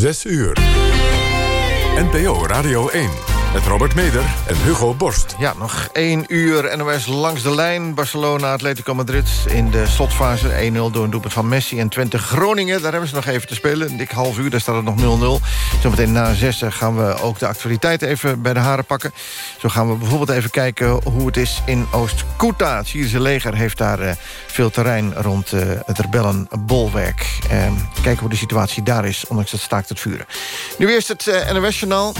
6 uur. NPO Radio 1. Met Robert Meder en Hugo Borst. Ja, nog één uur NOS langs de lijn. Barcelona, Atletico Madrid in de slotfase. 1-0 door een doelpunt van Messi en Twente Groningen. Daar hebben ze nog even te spelen. Dik half uur, daar staat het nog 0-0. Zometeen na zes gaan we ook de actualiteit even bij de haren pakken. Zo gaan we bijvoorbeeld even kijken hoe het is in Oost-Kuta. Het Syrische leger heeft daar uh, veel terrein rond uh, het rebellenbolwerk. Uh, kijken hoe de situatie daar is, ondanks het staakt het vuren. Nu eerst het NOS-journaal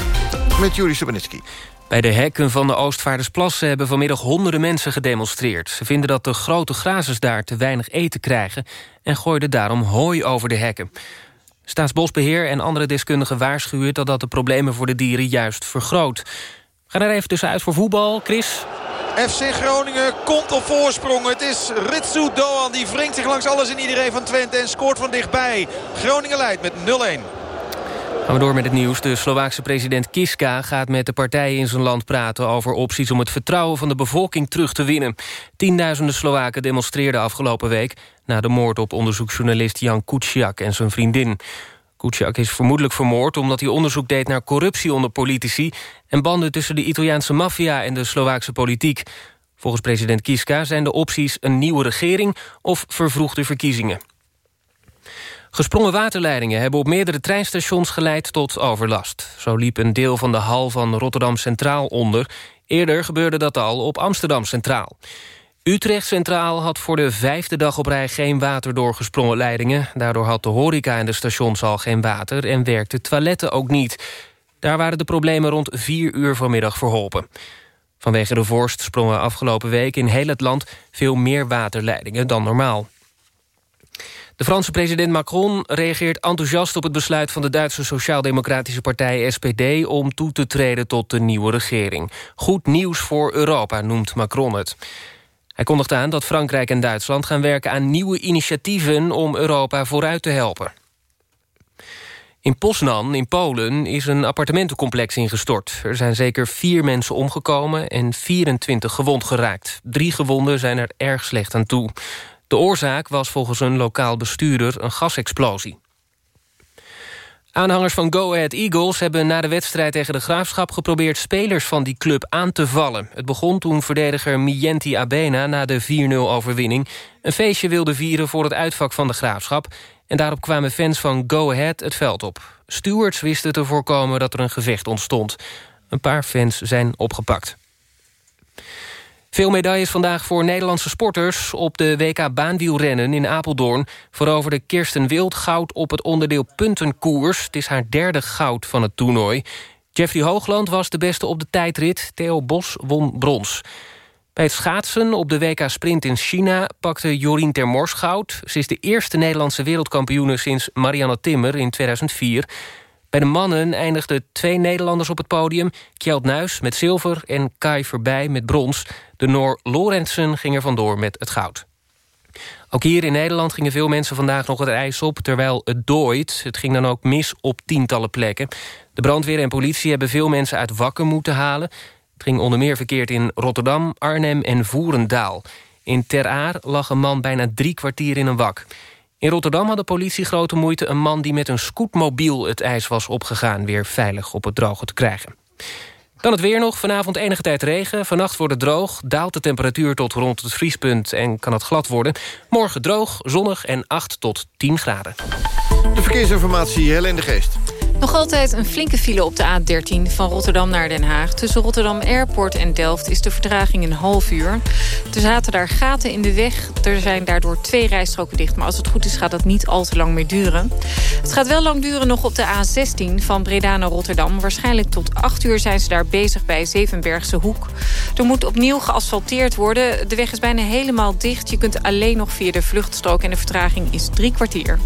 met Juri Bij de hekken van de Oostvaardersplassen hebben vanmiddag honderden mensen gedemonstreerd. Ze vinden dat de grote grazers daar te weinig eten krijgen... en gooiden daarom hooi over de hekken. Staatsbosbeheer en andere deskundigen waarschuwen... dat dat de problemen voor de dieren juist vergroot. Ga er even tussenuit voor voetbal. Chris? FC Groningen komt op voorsprong. Het is Ritsu Doan die wringt zich langs alles en iedereen van Twente... en scoort van dichtbij. Groningen leidt met 0-1. Gaan we door met het nieuws. De Slovaakse president Kiska gaat met de partijen in zijn land praten... over opties om het vertrouwen van de bevolking terug te winnen. Tienduizenden Slowaken demonstreerden afgelopen week... na de moord op onderzoeksjournalist Jan Kuciak en zijn vriendin. Kuciak is vermoedelijk vermoord omdat hij onderzoek deed naar corruptie onder politici... en banden tussen de Italiaanse maffia en de Slovaakse politiek. Volgens president Kiska zijn de opties een nieuwe regering... of vervroegde verkiezingen. Gesprongen waterleidingen hebben op meerdere treinstations geleid tot overlast. Zo liep een deel van de hal van Rotterdam Centraal onder. Eerder gebeurde dat al op Amsterdam Centraal. Utrecht Centraal had voor de vijfde dag op rij geen water door gesprongen leidingen. Daardoor had de horeca in de stations al geen water en werkten toiletten ook niet. Daar waren de problemen rond vier uur vanmiddag verholpen. Vanwege de vorst sprongen afgelopen week in heel het land veel meer waterleidingen dan normaal. De Franse president Macron reageert enthousiast op het besluit... van de Duitse Sociaal-Democratische Partij SPD... om toe te treden tot de nieuwe regering. Goed nieuws voor Europa, noemt Macron het. Hij kondigt aan dat Frankrijk en Duitsland gaan werken aan nieuwe initiatieven... om Europa vooruit te helpen. In Poznan, in Polen, is een appartementencomplex ingestort. Er zijn zeker vier mensen omgekomen en 24 gewond geraakt. Drie gewonden zijn er erg slecht aan toe. De oorzaak was volgens een lokaal bestuurder een gasexplosie. Aanhangers van Go Ahead Eagles hebben na de wedstrijd tegen de Graafschap... geprobeerd spelers van die club aan te vallen. Het begon toen verdediger Mienti Abena na de 4-0-overwinning... een feestje wilde vieren voor het uitvak van de Graafschap... en daarop kwamen fans van Go Ahead het veld op. Stewards wisten te voorkomen dat er een gevecht ontstond. Een paar fans zijn opgepakt. Veel medailles vandaag voor Nederlandse sporters. Op de WK baanwielrennen in Apeldoorn veroverde Kirsten Wild goud op het onderdeel puntenkoers. Het is haar derde goud van het toernooi. Jeffrey Hoogland was de beste op de tijdrit. Theo Bos won brons. Bij het schaatsen op de WK Sprint in China pakte Jorien Termors goud. Ze is de eerste Nederlandse wereldkampioene sinds Marianne Timmer in 2004. Bij de mannen eindigden twee Nederlanders op het podium. Kjeld Nuis met zilver en Kai Verbij met brons. De Noor Lorentzen ging er vandoor met het goud. Ook hier in Nederland gingen veel mensen vandaag nog het ijs op... terwijl het dooit. Het ging dan ook mis op tientallen plekken. De brandweer en politie hebben veel mensen uit Wakken moeten halen. Het ging onder meer verkeerd in Rotterdam, Arnhem en Voerendaal. In Ter Aar lag een man bijna drie kwartier in een wak. In Rotterdam had de politie grote moeite... een man die met een scootmobiel het ijs was opgegaan... weer veilig op het droge te krijgen. Dan het weer nog. Vanavond enige tijd regen. Vannacht wordt het droog. Daalt de temperatuur tot rond het vriespunt en kan het glad worden. Morgen droog, zonnig en 8 tot 10 graden. De verkeersinformatie, Helene de Geest. Nog altijd een flinke file op de A13 van Rotterdam naar Den Haag. Tussen Rotterdam Airport en Delft is de vertraging een half uur. Er zaten daar gaten in de weg. Er zijn daardoor twee rijstroken dicht. Maar als het goed is gaat dat niet al te lang meer duren. Het gaat wel lang duren nog op de A16 van Breda naar Rotterdam. Waarschijnlijk tot 8 uur zijn ze daar bezig bij Zevenbergse Hoek. Er moet opnieuw geasfalteerd worden. De weg is bijna helemaal dicht. Je kunt alleen nog via de vluchtstrook en de vertraging is drie kwartier.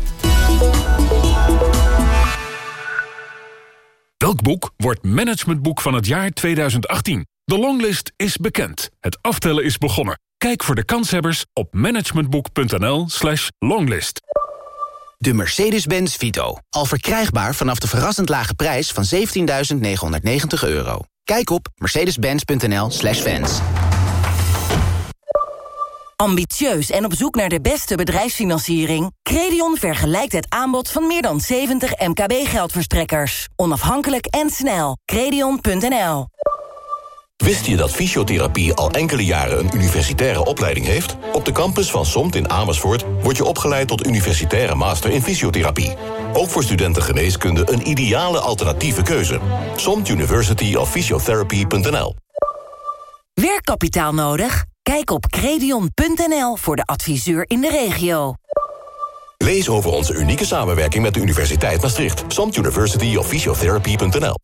Welk boek wordt managementboek van het jaar 2018? De longlist is bekend. Het aftellen is begonnen. Kijk voor de kanshebbers op managementboek.nl slash longlist. De Mercedes-Benz Vito. Al verkrijgbaar vanaf de verrassend lage prijs van 17.990 euro. Kijk op mercedes-benz.nl slash fans. Ambitieus en op zoek naar de beste bedrijfsfinanciering? Credion vergelijkt het aanbod van meer dan 70 MKB-geldverstrekkers. Onafhankelijk en snel. Credion.nl Wist je dat fysiotherapie al enkele jaren een universitaire opleiding heeft? Op de campus van SOMT in Amersfoort wordt je opgeleid tot universitaire master in fysiotherapie. Ook voor studenten geneeskunde een ideale alternatieve keuze. SOMT University of Physiotherapy.nl Werkkapitaal nodig? Kijk op credion.nl voor de adviseur in de regio. Lees over onze unieke samenwerking met de Universiteit Maastricht. SOMT University of Physiotherapy.nl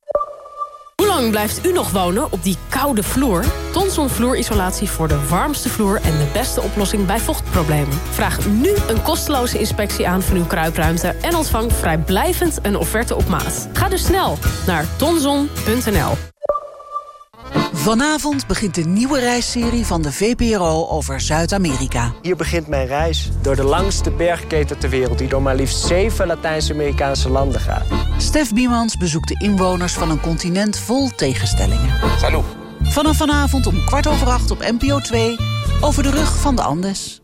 Hoe lang blijft u nog wonen op die koude vloer? Tonson vloerisolatie voor de warmste vloer en de beste oplossing bij vochtproblemen. Vraag nu een kosteloze inspectie aan van uw kruipruimte... en ontvang vrijblijvend een offerte op maat. Ga dus snel naar tonson.nl. Vanavond begint de nieuwe reisserie van de VPRO over Zuid-Amerika. Hier begint mijn reis door de langste bergketen ter wereld... die door maar liefst zeven Latijns-Amerikaanse landen gaat. Stef Biemans bezoekt de inwoners van een continent vol tegenstellingen. Salut. Vanaf vanavond om kwart over acht op NPO 2... over de rug van de Andes.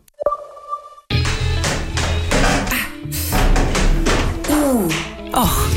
Oeh. Och,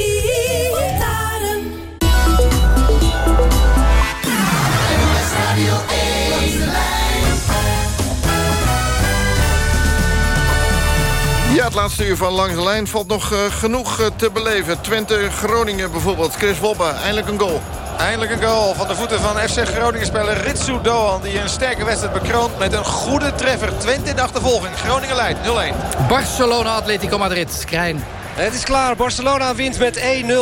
Ja, het laatste uur van Langs de Lijn valt nog uh, genoeg uh, te beleven. Twente-Groningen bijvoorbeeld. Chris Wobbe, eindelijk een goal. Eindelijk een goal van de voeten van FC Groningen-speler Ritsu Doan... die een sterke wedstrijd bekroont met een goede treffer. Twente in de achtervolging. Groningen leidt 0-1. Barcelona-Atletico Madrid. Krijn. Het is klaar. Barcelona wint met 1-0.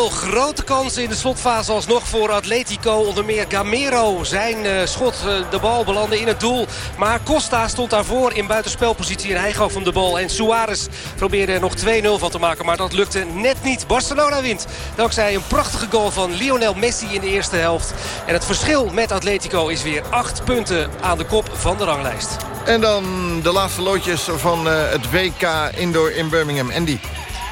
Grote kansen in de slotfase alsnog voor Atletico. Onder meer Gamero. Zijn uh, schot, uh, de bal belandde in het doel. Maar Costa stond daarvoor in buitenspelpositie. En hij gaf hem de bal. En Suarez probeerde er nog 2-0 van te maken. Maar dat lukte net niet. Barcelona wint. Dankzij een prachtige goal van Lionel Messi in de eerste helft. En het verschil met Atletico is weer 8 punten aan de kop van de ranglijst. En dan de laatste loodjes van uh, het WK Indoor in Birmingham. Andy.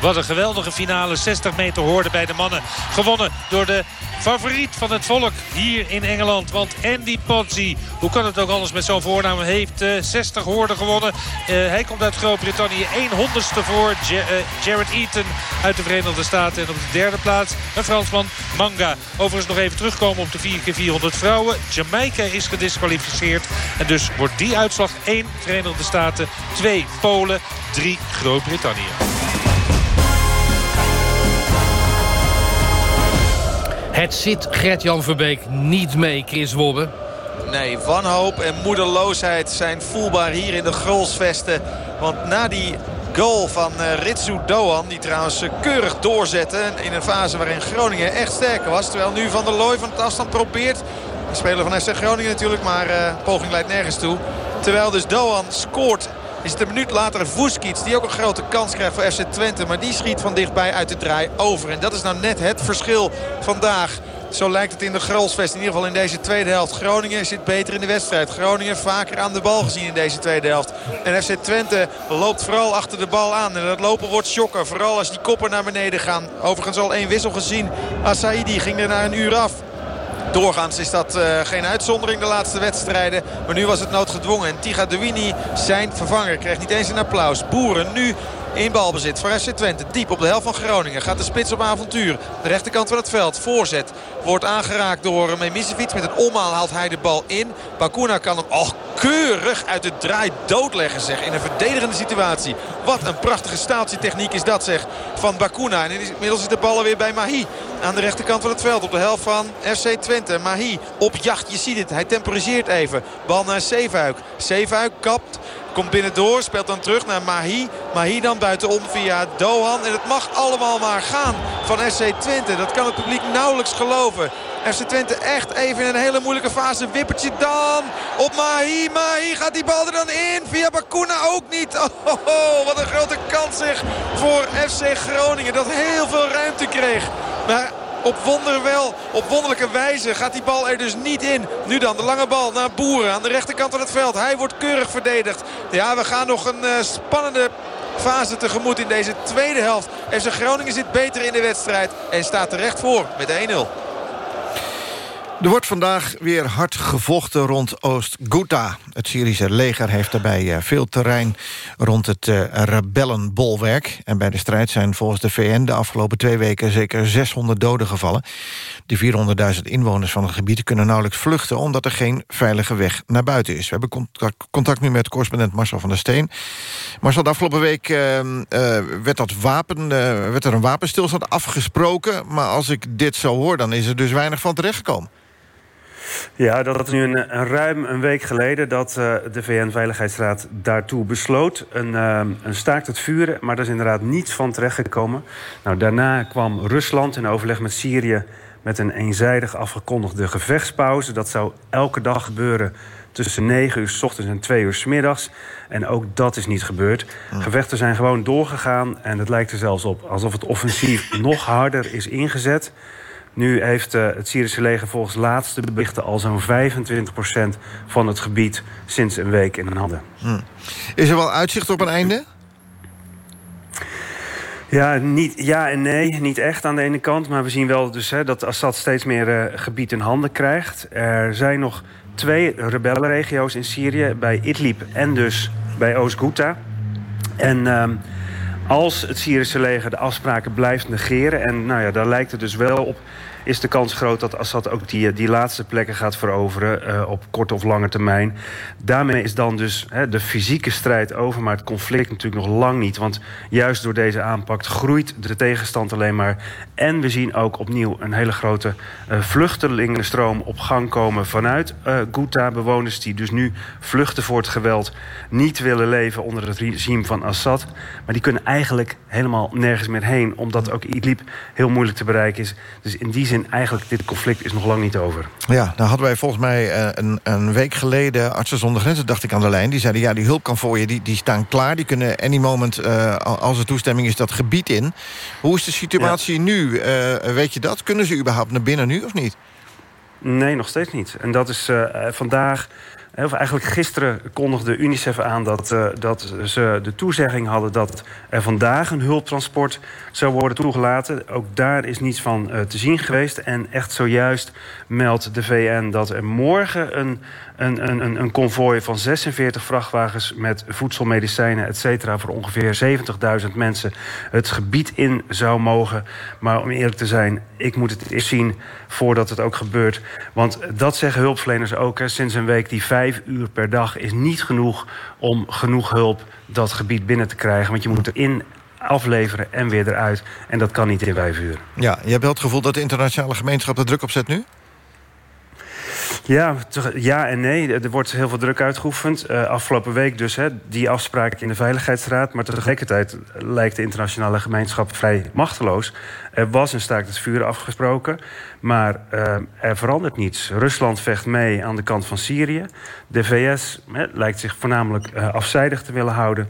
Wat een geweldige finale. 60 meter hoorde bij de mannen. Gewonnen door de favoriet van het volk hier in Engeland. Want Andy Pozzi, hoe kan het ook anders met zo'n voornaam, heeft uh, 60 hoorden gewonnen. Uh, hij komt uit Groot-Brittannië. 100ste voor uh, Jared Eaton uit de Verenigde Staten. En op de derde plaats een Fransman, Manga. Overigens nog even terugkomen op de 4x400 vrouwen. Jamaica is gedisqualificeerd. En dus wordt die uitslag 1 Verenigde Staten, 2 Polen, 3 Groot-Brittannië. Het zit Gert-Jan Verbeek niet mee, Chris Wobbe. Nee, wanhoop en moedeloosheid zijn voelbaar hier in de Grolsvesten. Want na die goal van uh, Ritsu Doan, die trouwens uh, keurig doorzette... in een fase waarin Groningen echt sterker was. Terwijl nu Van der Looy van het afstand probeert. De speler van SC Groningen natuurlijk, maar uh, poging leidt nergens toe. Terwijl dus Doan scoort is het een minuut later Vuskic die ook een grote kans krijgt voor FC Twente. Maar die schiet van dichtbij uit de draai over. En dat is nou net het verschil vandaag. Zo lijkt het in de Grolsvest. In ieder geval in deze tweede helft. Groningen zit beter in de wedstrijd. Groningen vaker aan de bal gezien in deze tweede helft. En FC Twente loopt vooral achter de bal aan. En dat lopen wordt shocker. Vooral als die koppen naar beneden gaan. Overigens al één wissel gezien. Asaidi ging er na een uur af. Doorgaans is dat uh, geen uitzondering de laatste wedstrijden. Maar nu was het noodgedwongen. En Tiga Duwini, zijn vervanger, kreeg niet eens een applaus. Boeren nu in balbezit voor FC Twente. Diep op de helft van Groningen. Gaat de spits op avontuur. De rechterkant van het veld. Voorzet. Wordt aangeraakt door Memisevic. Met een omhaal haalt hij de bal in. Bakuna kan hem oh, keurig uit de draai doodleggen zeg. In een verdedigende situatie. Wat een prachtige staaltje-techniek is dat zeg. Van Bakuna. En inmiddels is de bal weer bij Mahi. Aan de rechterkant van het veld. Op de helft van FC Twente. Mahi op jacht. Je ziet het. Hij temporiseert even. Bal naar Zeefuik. Zeefuik kapt. Komt binnendoor, speelt dan terug naar Mahi. Mahi dan buitenom via Dohan. En het mag allemaal maar gaan van SC Twente. Dat kan het publiek nauwelijks geloven. FC Twente echt even in een hele moeilijke fase. Wippertje dan op Mahi. Mahi gaat die bal er dan in. Via Bakuna ook niet. Oh, wat een grote kans voor FC Groningen. Dat heel veel ruimte kreeg. Maar op wonder wel. Op wonderlijke wijze gaat die bal er dus niet in. Nu dan de lange bal naar Boeren aan de rechterkant van het veld. Hij wordt keurig verdedigd. Ja, we gaan nog een uh, spannende fase tegemoet in deze tweede helft. FC Groningen zit beter in de wedstrijd en staat terecht voor met 1-0. Er wordt vandaag weer hard gevochten rond Oost-Ghouta. Het Syrische leger heeft daarbij eh, veel terrein rond het uh, rebellenbolwerk. En bij de strijd zijn volgens de VN de afgelopen twee weken... zeker 600 doden gevallen. De 400.000 inwoners van het gebied kunnen nauwelijks vluchten... omdat er geen veilige weg naar buiten is. We hebben contact, nu met correspondent Marcel van der Steen. Marcel, de afgelopen week uh, werd, dat wapen, werd er een wapenstilstand afgesproken... maar als ik dit zo hoor, dan is er dus weinig van terechtgekomen. Ja, dat is nu een, een, ruim een week geleden dat uh, de VN-veiligheidsraad daartoe besloot. Een, uh, een, staakt het vuren, maar daar is inderdaad niets van terechtgekomen. Nou, daarna kwam Rusland in overleg met Syrië met een eenzijdig afgekondigde gevechtspauze. Dat zou elke dag gebeuren tussen 9 uur s ochtends en 2 uur s middags. En ook dat is niet gebeurd. Gevechten zijn gewoon doorgegaan en het lijkt er zelfs op alsof het offensief nog harder is ingezet. Nu heeft uh, het Syrische leger volgens laatste berichten al zo'n 25% van het gebied sinds een week in handen. Hm. Is er wel uitzicht op een einde? Ja, niet, ja en nee. Niet echt aan de ene kant. Maar we zien wel dus, hè, dat Assad steeds meer uh, gebied in handen krijgt. Er zijn nog twee rebellenregio's in Syrië. Bij Idlib en dus bij Oost-Ghouta. En... Uh, als het Syrische leger de afspraken blijft negeren... en nou ja, daar lijkt het dus wel op is de kans groot dat Assad ook die, die laatste plekken gaat veroveren... Uh, op korte of lange termijn. Daarmee is dan dus de fysieke strijd over... maar het conflict natuurlijk nog lang niet. Want juist door deze aanpak groeit de tegenstand alleen maar. En we zien ook opnieuw een hele grote uh, vluchtelingenstroom op gang komen... vanuit uh, Ghouta-bewoners die dus nu vluchten voor het geweld... niet willen leven onder het regime van Assad. Maar die kunnen eigenlijk helemaal nergens meer heen... omdat ook Idlib heel moeilijk te bereiken is. Dus in die zin eigenlijk, dit conflict is nog lang niet over. Ja, nou hadden wij volgens mij uh, een, een, week geleden... Artsen zonder grenzen, dacht ik aan de lijn. Die zeiden, ja, die hulp kan voor je, die, die staan klaar. Die kunnen any moment, uh, als er toestemming is, dat gebied in. Hoe is de situatie ja. nu? Uh, weet je dat? Kunnen ze überhaupt naar binnen nu of niet? Nee, nog steeds niet. En dat is vandaag of eigenlijk gisteren kondigde UNICEF aan dat, uh, dat ze de toezegging hadden... dat er vandaag een hulptransport zou worden toegelaten. Ook daar is niets van uh, te zien geweest. En echt zojuist meldt de VN dat er morgen een, een, een, een konvooi van 46 vrachtwagens... met voedsel, medicijnen, et cetera, voor ongeveer 70.000 mensen... het gebied in zou mogen. Maar om eerlijk te zijn, ik moet het eerst zien voordat het ook gebeurt. Want dat zeggen hulpverleners ook. Hè, sinds een week die vijf uur per dag is niet genoeg... om genoeg hulp dat gebied binnen te krijgen. Want je moet erin afleveren en weer eruit. En dat kan niet in vijf uur. Ja, je hebt wel het gevoel dat de internationale gemeenschap er druk op zet nu? Ja, ja en nee. Er wordt heel veel druk uitgeoefend. Uh, afgelopen week dus hè, die afspraak in de Veiligheidsraad. Maar tegelijkertijd lijkt de internationale gemeenschap vrij machteloos. Er was een staakt het vuur afgesproken. Maar uh, er verandert niets. Rusland vecht mee aan de kant van Syrië. De VS hè, lijkt zich voornamelijk uh, afzijdig te willen houden.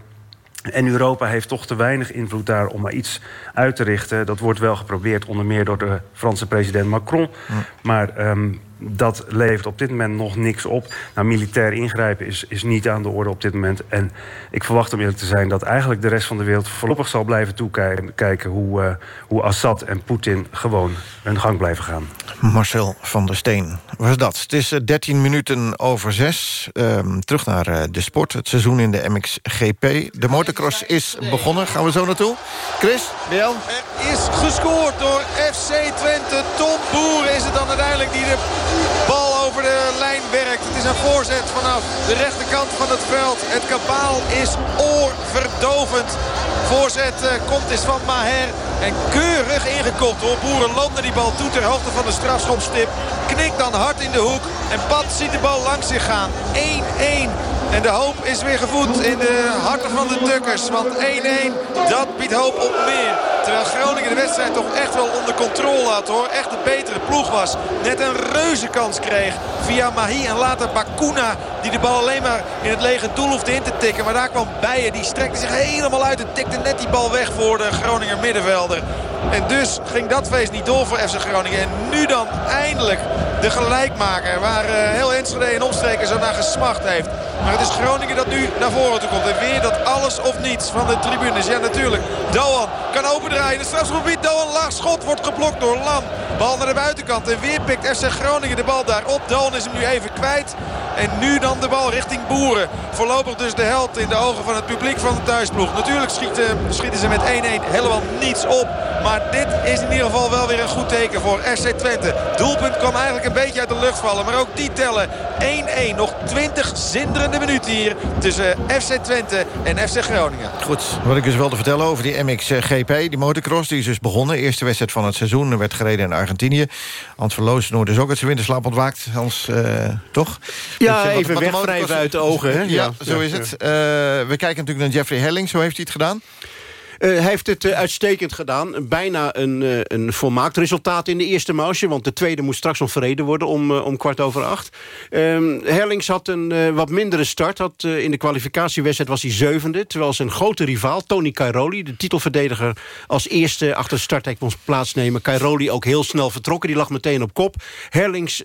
En Europa heeft toch te weinig invloed daar om maar iets uit te richten. Dat wordt wel geprobeerd, onder meer door de Franse president Macron. Maar um, dat levert op dit moment nog niks op. Nou, militair ingrijpen is, is niet aan de orde op dit moment. En ik verwacht om eerlijk te zijn dat eigenlijk de rest van de wereld... voorlopig zal blijven toekijken hoe, uh, hoe Assad en Poetin gewoon hun gang blijven gaan. Marcel van der Steen was dat. Het is 13 eh, minuten over 6. Um, terug naar uh, de sport, het seizoen in de MXGP. De motocross is begonnen. Gaan we zo naartoe? Chris, jou? Er is gescoord door FC Twente. Tom Boer is het dan uiteindelijk die de Het is een voorzet vanaf de rechterkant van het veld. Het kabaal is oorverdovend. Voorzet uh, komt is van Maher. En keurig ingekopt door Boeren loopt naar die bal toe ter hoogte van de strafschopstip. Knikt dan hard in de hoek. En Pat ziet de bal langs zich gaan. 1-1. En de hoop is weer gevoed in de harten van de Dukkers. Want 1-1, dat biedt hoop op meer. Terwijl Groningen de wedstrijd toch echt wel onder controle had hoor. Echt de betere ploeg was. Net een reuze kans kreeg via Mahi en later Bakuna. Die de bal alleen maar in het lege doel hoefde in te tikken. Maar daar kwam Bijen. Die strekte zich helemaal uit en tikte net die bal weg voor de Groninger middenvelder. En dus ging dat feest niet door voor FC Groningen. En nu dan eindelijk de gelijkmaker. Waar uh, heel Enschede en omstreken zo naar gesmacht heeft. Maar het is Groningen dat nu naar voren toe komt. En weer dat alles of niets van de tribunes. Ja natuurlijk. Doan kan opendraaien. Het strafgebied. Doan laag schot wordt geblokt door Lam. Bal naar de buitenkant. En weer pikt FC Groningen de bal daar op. Is hem nu even kwijt. En nu dan de bal richting Boeren. Voorlopig dus de held in de ogen van het publiek van de thuisploeg. Natuurlijk schieten, schieten ze met 1-1 helemaal niets op. Maar dit is in ieder geval wel weer een goed teken voor SC Twente. Doelpunt kwam eigenlijk een beetje uit de lucht vallen. Maar ook die tellen 1-1. Nog 20 zinderende minuten hier tussen FC Twente en FC Groningen. Goed, wat ik dus wel te vertellen over die MXGP, die motocross, die is dus begonnen. Eerste wedstrijd van het seizoen werd gereden in Argentinië. Hans van Loosenoord is ook uit zijn winterslaap ontwaakt. Hans, uh, toch? Ja, dus, even wegwrijven uit de ogen. Hè? Ja, ja, zo is het. Uh, we kijken natuurlijk naar Jeffrey Helling. Zo heeft hij het gedaan. Uh, hij heeft het uh, uitstekend gedaan. Bijna een, uh, een volmaakt resultaat in de eerste mausje. Want de tweede moet straks nog verreden worden om, om kwart over acht. Um, Herlings had een wat mindere start. Had, in de kwalificatiewedstrijd was hij zevende. Terwijl zijn grote rivaal, Tony Cairoli... de titelverdediger als eerste achter de moest plaatsnemen. Cairoli ook heel snel vertrokken. Die lag meteen op kop. Herlings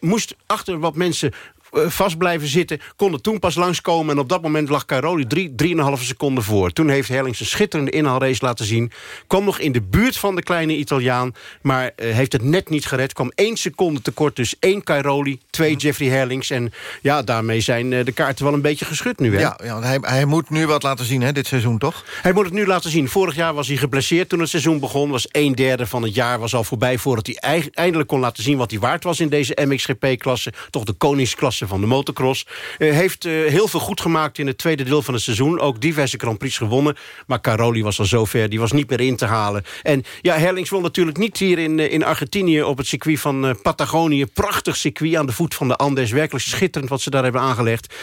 moest achter wat mensen eh, vast blijven zitten. Konden toen pas langskomen. En op dat moment lag Caroli drie, drieënhalve seconden voor. Toen heeft Herlings een schitterende inhaalrace laten zien. Kwam nog in de buurt van de kleine Italiaan. Maar uh, heeft het net niet gered. Kwam één seconde tekort. Dus één Cairoli, twee Jeffrey Herlings. En ja, daarmee zijn uh, de kaarten wel een beetje geschud nu. Hè? Ja, ja hij, hij moet nu wat laten zien hè, dit seizoen, toch? Hij moet het nu laten zien. Vorig jaar was hij geblesseerd toen het seizoen begon. Was een derde van het jaar was al voorbij... voordat hij eindelijk kon laten zien wat hij waard was in deze MXGP-klasse. Toch de koningsklasse van de motocross. Uh, heeft uh, heel veel goed gemaakt in het tweede deel van het seizoen. Ook diverse Grand Prix gewonnen. Maar Caroli was al zover, die was niet meer in te halen. En ja, Herlings wil natuurlijk niet hier in, uh, in Argentinië... op het circuit van Patagonië. Prachtig circuit aan de voet van de Andes. Werkelijk schitterend wat ze daar hebben aangelegd.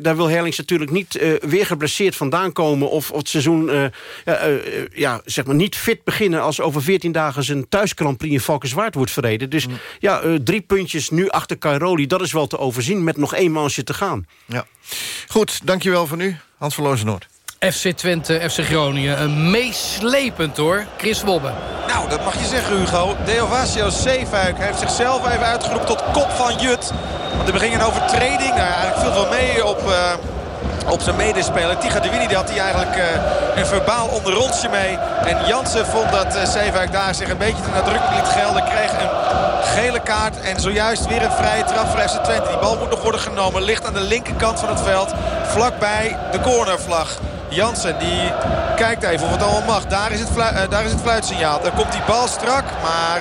daar wil Herlings natuurlijk niet weer geblesseerd vandaan komen... of, of het seizoen ja, zeg maar niet fit beginnen... als over 14 dagen zijn thuis Grand Prix in Valkenswaard wordt verreden. Dus mm. ja, drie puntjes nu achter Caroli, dat is wel te overzien... met nog één mansje te gaan. Ja. Goed, dankjewel voor nu. Hans van Noord. FC Twente, FC Groningen. Een meeslepend hoor. Chris Wobbe. Nou, dat mag je zeggen Hugo. Deovasio Zeefuik heeft zichzelf even uitgeroepen tot kop van Jut. Want er beging een overtreding. Nou, eigenlijk viel wel mee op... Uh op zijn medespeler. Tiga de Winnie had hij eigenlijk uh, een verbaal onderrondje mee. En Jansen vond dat uh, Zeefuik daar zich een beetje te nadrukkelijk liet gelden. Kreeg een gele kaart en zojuist weer een vrije trap voor FC Twente. Die bal moet nog worden genomen. Ligt aan de linkerkant van het veld. Vlakbij de cornervlag. Jansen die kijkt even of het allemaal mag. Daar is het, uh, daar is het fluitsignaal. Daar komt die bal strak, maar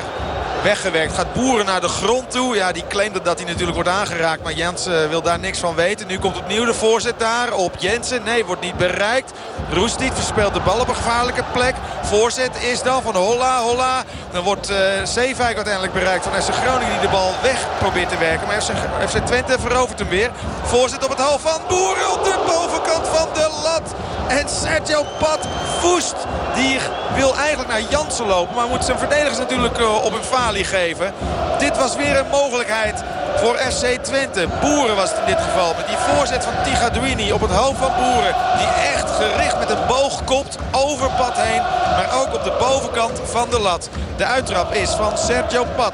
weggewerkt. Gaat Boeren naar de grond toe. Ja, die claimt dat hij natuurlijk wordt aangeraakt. Maar Jensen wil daar niks van weten. Nu komt opnieuw de voorzet daar op Jensen. Nee, wordt niet bereikt. Roestiet verspeelt de bal op een gevaarlijke plek. Voorzet is dan van Holla. Holla. Dan wordt uh, uiteindelijk bereikt van FC Groningen die de bal weg probeert te werken. Maar FC, Twente verovert hem weer. Voorzet op het hoofd van Boeren op de bovenkant van de lat. En Sergio Pat voest. Die wil eigenlijk naar Jansen lopen. Maar moet zijn verdedigers natuurlijk uh, op een geven. Dit was weer een mogelijkheid voor FC Twente. Boeren was het in dit geval. Met die voorzet van Tigaduini op het hoofd van Boeren. Die echt gericht met een boog kopt over Pat heen. Maar ook op de bovenkant van de lat. De uittrap is van Sergio Pat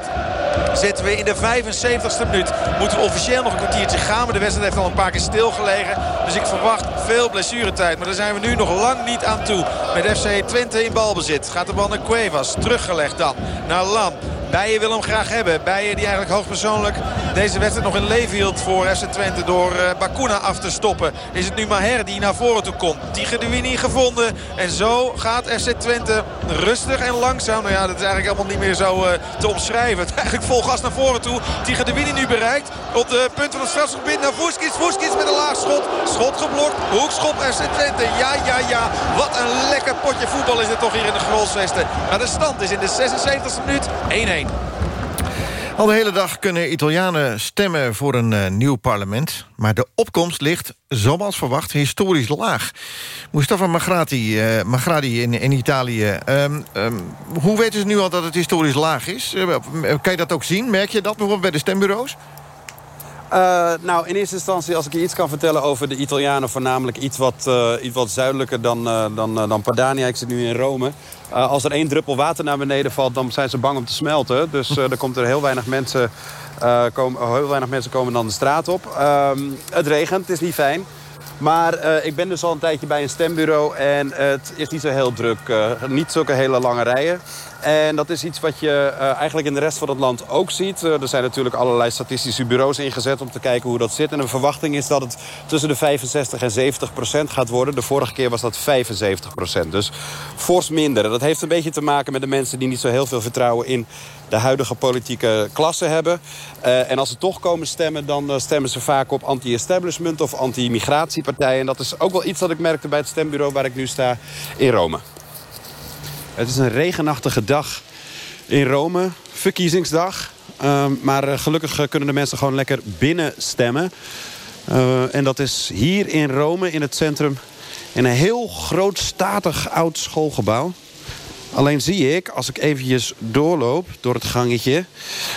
zitten we in de 75ste minuut. Moeten we officieel nog een kwartiertje gaan. Maar de wedstrijd heeft al een paar keer stilgelegen. Dus ik verwacht veel blessuretijd. Maar daar zijn we nu nog lang niet aan toe. Met FC Twente in balbezit. Gaat de bal naar Cuevas. Teruggelegd dan naar Lam. Bijen wil hem graag hebben. Bijen die eigenlijk hoogpersoonlijk deze wedstrijd nog in leven hield voor FC Twente. Door uh, Bakuna af te stoppen. Is het nu Maher die naar voren toe komt. Tigedewini gevonden. En zo gaat FC Twente rustig en langzaam. Nou ja, dat is eigenlijk helemaal niet meer zo uh, te omschrijven. Het eigenlijk vol gas naar voren toe. Tigedewini nu bereikt. Op de punt van het strafgebied naar Voeskis. Voeskis met een laag schot. Schot geblokt. Hoekschop FC Twente. Ja, ja, ja. Wat een lekker potje voetbal is het toch hier in de Grolsvesten. Maar de stand is in de 76e minuut 1-1. Al de hele dag kunnen Italianen stemmen voor een uh, nieuw parlement. Maar de opkomst ligt, zoals verwacht, historisch laag. Mustafa Magrati, uh, Magradi in, in Italië. Um, um, hoe weten ze nu al dat het historisch laag is? Uh, kan je dat ook zien? Merk je dat bijvoorbeeld bij de stembureaus? Uh, nou, in eerste instantie, als ik je iets kan vertellen over de Italianen... voornamelijk iets wat, uh, iets wat zuidelijker dan, uh, dan, dan Padania. Ik zit nu in Rome. als er één druppel water naar beneden valt, dan zijn ze bang om te smelten. Dus er komt er heel weinig mensen, komen, heel weinig mensen komen dan de straat op. Ehm, het regent, het is niet fijn. Maar ik ben dus al een tijdje bij een stembureau en het is niet zo heel druk. niet zulke hele lange rijen. En dat is iets wat je uh, eigenlijk in de rest van het land ook ziet. Uh, er zijn natuurlijk allerlei statistische bureaus ingezet om te kijken hoe dat zit. En de verwachting is dat het tussen de 65 en 70 procent gaat worden. De vorige keer was dat 75 procent. Dus fors minder. Dat heeft een beetje te maken met de mensen die niet zo heel veel vertrouwen in de huidige politieke klasse hebben. Uh, en als ze toch komen stemmen, dan stemmen ze vaak op anti-establishment of anti-migratiepartijen. En dat is ook wel iets dat ik merkte bij het stembureau waar ik nu sta in Rome. Het is een regenachtige dag in Rome, verkiezingsdag. Uh, maar uh, gelukkig uh, kunnen de mensen gewoon lekker binnen stemmen. Uh, en dat is hier in Rome, in het centrum, in een heel groot, statig oud schoolgebouw. Alleen zie ik, als ik eventjes doorloop door het gangetje...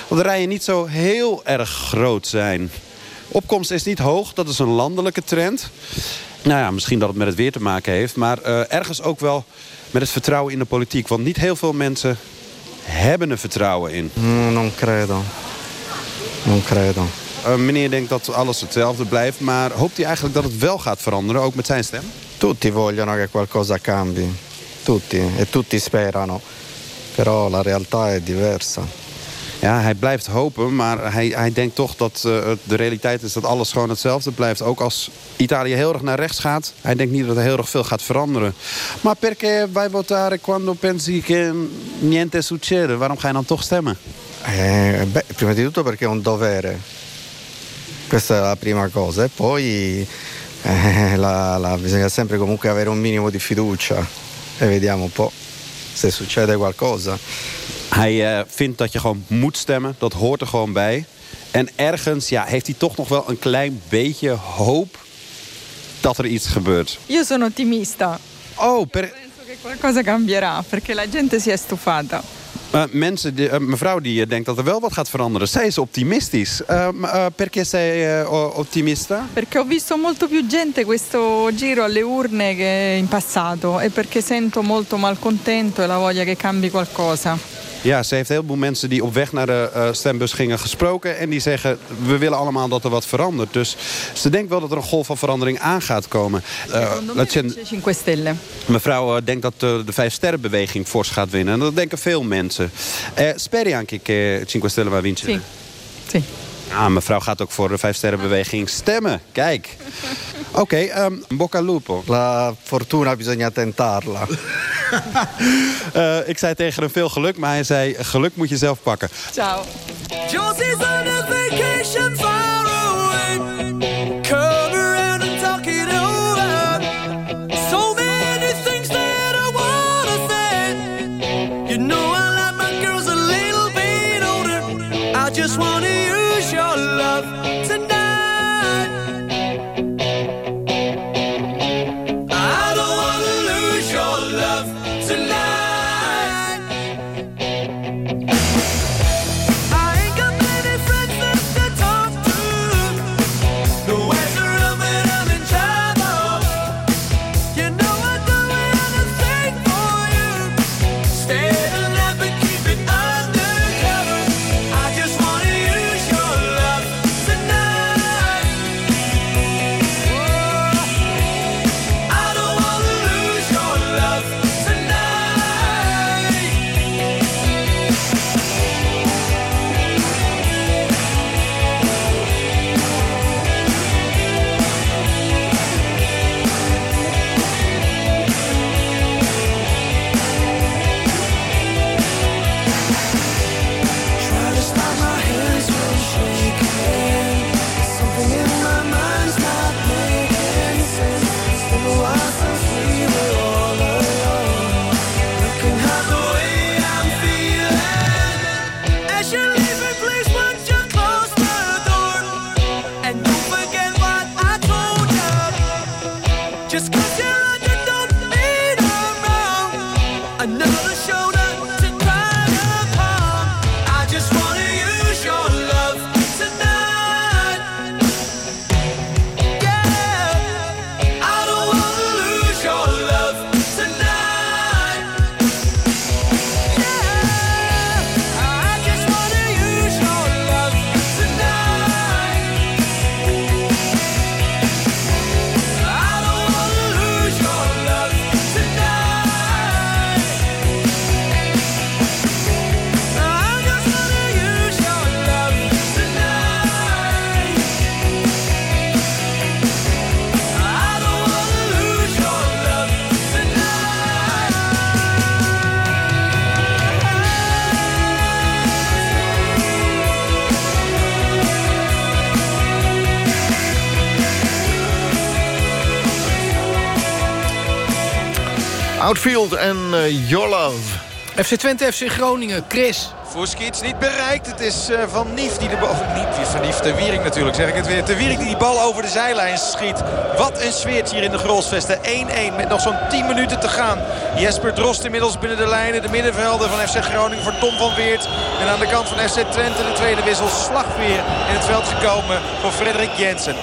dat de rijen niet zo heel erg groot zijn. Opkomst is niet hoog, dat is een landelijke trend. Nou ja, misschien dat het met het weer te maken heeft. Maar ergens ook wel met het vertrouwen in de politiek? Want niet heel veel mensen hebben er vertrouwen in. Non credo. Non credo. Uh, meneer denkt dat alles hetzelfde blijft, maar hoopt hij eigenlijk dat het wel gaat veranderen, ook met zijn stem? Tutti vogliono che qualcosa cambi. Tutti. E tutti sperano. Però la realtà è diversa. Ja, hij blijft hopen, maar hij, hij denkt toch dat uh, de realiteit is dat alles gewoon hetzelfde blijft. Ook als Italië heel erg naar rechts gaat. Hij denkt niet dat er heel erg veel gaat veranderen. Maar perché vai votare quando pensi che niente succede? Waarom ga je dan toch stemmen? Eh, prima di tutto perché è un dovere. Questa è la prima cosa. E poi eh, la, la, bisogna sempre comunque avere un minimo di fiducia. E vediamo un po' se succede qualcosa. Hij uh, vindt dat je gewoon moet stemmen. Dat hoort er gewoon bij. En ergens ja, heeft hij toch nog wel een klein beetje hoop dat er iets gebeurt. Io sono ottimista. Oh, per... Penso che qualcosa cambierà, perché la gente si è stufata. Uh, mensen, die, uh, mevrouw die denkt dat er wel wat gaat veranderen. Zij is optimistisch. Perché sei ottimista? Perché ho visto molto più gente questo giro alle urne che in passato e perché sento molto malcontento e la voglia che cambi qualcosa. Ja, ze heeft heel veel mensen die op weg naar de uh, stembus gingen gesproken. En die zeggen, we willen allemaal dat er wat verandert. Dus ze denkt wel dat er een golf van verandering aan gaat komen. Uh, me mevrouw uh, denkt dat de Vijf Sterrenbeweging fors gaat winnen. En dat denken veel mensen. Speri anche che Cinque Stelle va vincere? Sì. sì. Ah, mevrouw gaat ook voor de Vijf Sterrenbeweging stemmen. Kijk. Oké, okay, um, bocca lupo. La fortuna bisogna tentarla. uh, ik zei tegen hem veel geluk, maar hij zei... geluk moet je zelf pakken. Ciao. Uh, Your Love. FC Twente, FC Groningen, Chris. Voeskits niet bereikt. Het is uh, Van Nief die de bal... Niet Van Nief, de Wierik natuurlijk, zeg ik het weer. De Wierik die die bal over de zijlijn schiet. Wat een sfeertje hier in de Grolsvesten. 1-1 met nog zo'n 10 minuten te gaan. Jesper Drost inmiddels binnen de lijnen. De middenvelder van FC Groningen voor Tom van Weert. En aan de kant van FC Twente de tweede wissel. Slagweer in het veld gekomen voor Frederik Jensen.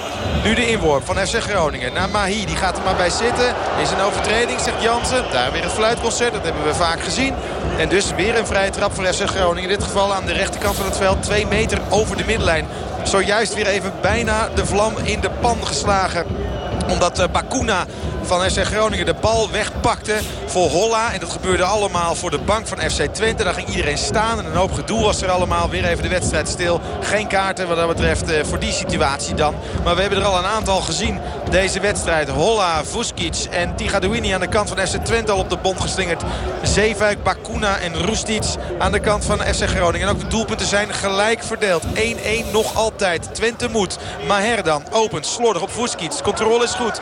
Nu de inworp van FC Groningen naar Mahi. Die gaat er maar bij zitten. Is een overtreding, zegt Jansen. Daar weer het fluitconcert. Dat hebben we vaak gezien. En dus weer een vrije trap voor FC Groningen. In dit geval aan de rechterkant van het veld. Twee meter over de middenlijn. Zojuist weer even bijna de vlam in de pan geslagen. Omdat uh, Bakuna van FC Groningen de bal wegpakte voor Holla. En dat gebeurde allemaal voor de bank van FC Twente. Daar ging iedereen staan en een hoop gedoe was er allemaal. Weer even de wedstrijd stil. Geen kaarten wat dat betreft eh, voor die situatie dan. Maar we hebben er al een aantal gezien. Deze wedstrijd. Holla, Vuskic en Tigadouini aan de kant van FC Twente al op de bond geslingerd. Zeefuik, Bakuna en Roestic aan de kant van FC Groningen. En ook de doelpunten zijn gelijk verdeeld. 1-1 nog altijd. Twente moet. Maher dan opent slordig op Vuskic. Controle is goed.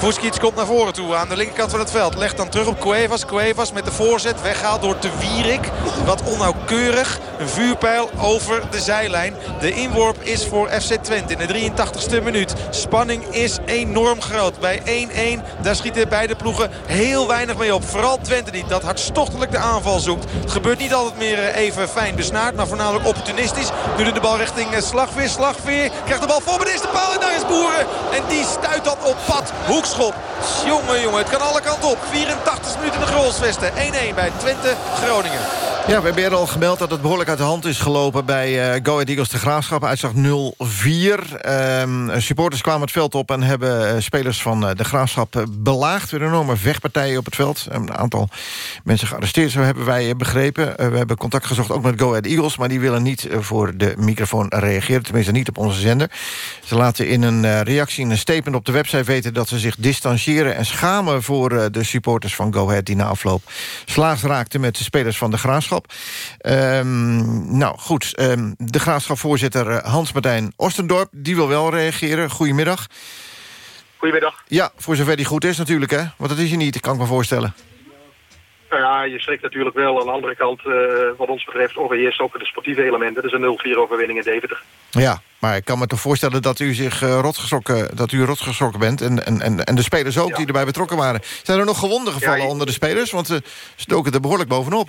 Vuskic komt naar voren toe aan de linkerkant van het veld. Legt dan terug op Cuevas. Cuevas met de voorzet weggehaald door Te Wierik. Wat onnauwkeurig. Een vuurpijl over de zijlijn. De inworp is voor FC Twente in de 83ste minuut. Spanning is enorm groot. Bij 1-1 daar schieten beide ploegen heel weinig mee op. Vooral Twente niet dat hartstochtelijk de aanval zoekt. Het gebeurt niet altijd meer even fijn besnaard. Maar voornamelijk opportunistisch. Nu de bal richting Slagveer. Slagveer krijgt de bal voor bij de eerste paal. En daar is Boeren. En die stuit dan op pad. Jongen, jongen, het kan alle kanten op. 84 minuten in de Grolsvesten. 1-1 bij Twente Groningen. Ja, we hebben eerder al gemeld dat het behoorlijk uit de hand is gelopen... bij uh, Go Ahead Eagles de Graafschap. Uitslag 0-4. Um, supporters kwamen het veld op en hebben uh, spelers van uh, de Graafschap belaagd. Weer enorme vechtpartijen op het veld. Een aantal mensen gearresteerd, zo hebben wij begrepen. we hebben contact gezocht ook met Go Ahead Eagles... maar die willen niet voor de microfoon reageren. Tenminste niet op onze zender. Ze laten in een reactie, in een statement op de website weten... dat ze zich distancieren en schamen voor de supporters van Go Ahead... die na afloop slaags raakten met de spelers van de Graafschap. Um, nou, goed. Um, de graafschapvoorzitter Hans-Martijn Ostendorp... die wil wel reageren. Goedemiddag. Goedemiddag. Ja, voor zover die goed is natuurlijk, hè? Want dat is je niet, kan ik me voorstellen. Nou ja, je schrikt natuurlijk wel. Aan de andere kant, uh, wat ons betreft, overheerst ook de sportieve elementen. Dat is een 0-4 overwinning in Deventer. Ja, maar ik kan me toch voorstellen dat u zich uh, rotgeschrokken, dat u rotgeschrokken bent. En, en, en de spelers ook, ja. die erbij betrokken waren. Zijn er nog gewonden gevallen ja, je... onder de spelers? Want ze stoken er behoorlijk bovenop.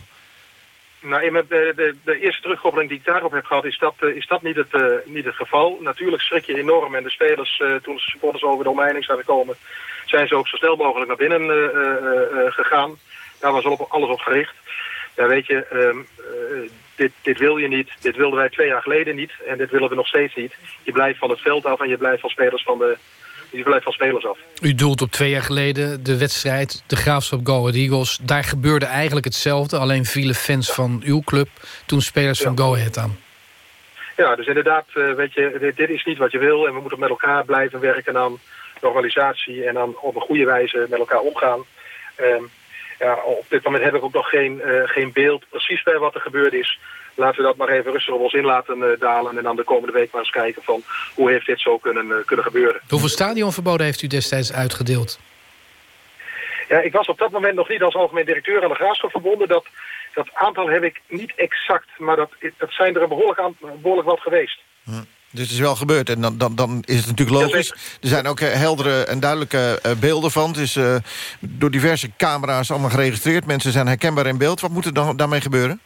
Nou, in de, de, eerste terugkoppeling die ik daarop heb gehad, is dat, uh, is dat niet, het, uh, niet het geval. Natuurlijk schrik je enorm en de spelers, uh, toen de supporters over de omheining zouden komen, zijn ze ook zo snel mogelijk naar binnen gegaan. Daar was alles op gericht. Ja, weet je, um, dit, dit wil je niet. Dit wilden wij twee jaar geleden niet en dit willen we nog steeds niet. Je blijft van het veld af en je blijft van spelers van de, die blijft van spelers af. U doelt op twee jaar geleden de wedstrijd, de Graafschap Go Ahead Eagles. Daar gebeurde eigenlijk hetzelfde, alleen vielen fans van uw club toen spelers ja. van Go Ahead aan. Ja, dus inderdaad, weet je, dit, dit, is niet wat je wil. En we moeten met elkaar blijven werken aan normalisatie en dan op een goede wijze met elkaar omgaan. Um, ja, op dit moment heb ik ook nog geen, uh, geen beeld precies bij wat er gebeurd is laten we dat maar even rustig op ons in laten uh, dalen. En dan de komende week maar eens kijken van hoe heeft dit zo kunnen, uh, kunnen gebeuren. Hoeveel stadionverboden heeft u destijds uitgedeeld? Ja, ik was op dat moment nog niet als algemeen directeur aan de Graafschap verbonden. Dat, dat aantal heb ik niet exact, maar dat, dat zijn er een behoorlijk, aan, behoorlijk wat geweest. Hm. Dus het is wel gebeurd en dan, dan, dan is het natuurlijk logisch. er zijn ook heldere en duidelijke beelden van. Het is uh, door diverse camera's allemaal geregistreerd. Mensen zijn herkenbaar in beeld. Wat moet er dan daarmee gebeuren?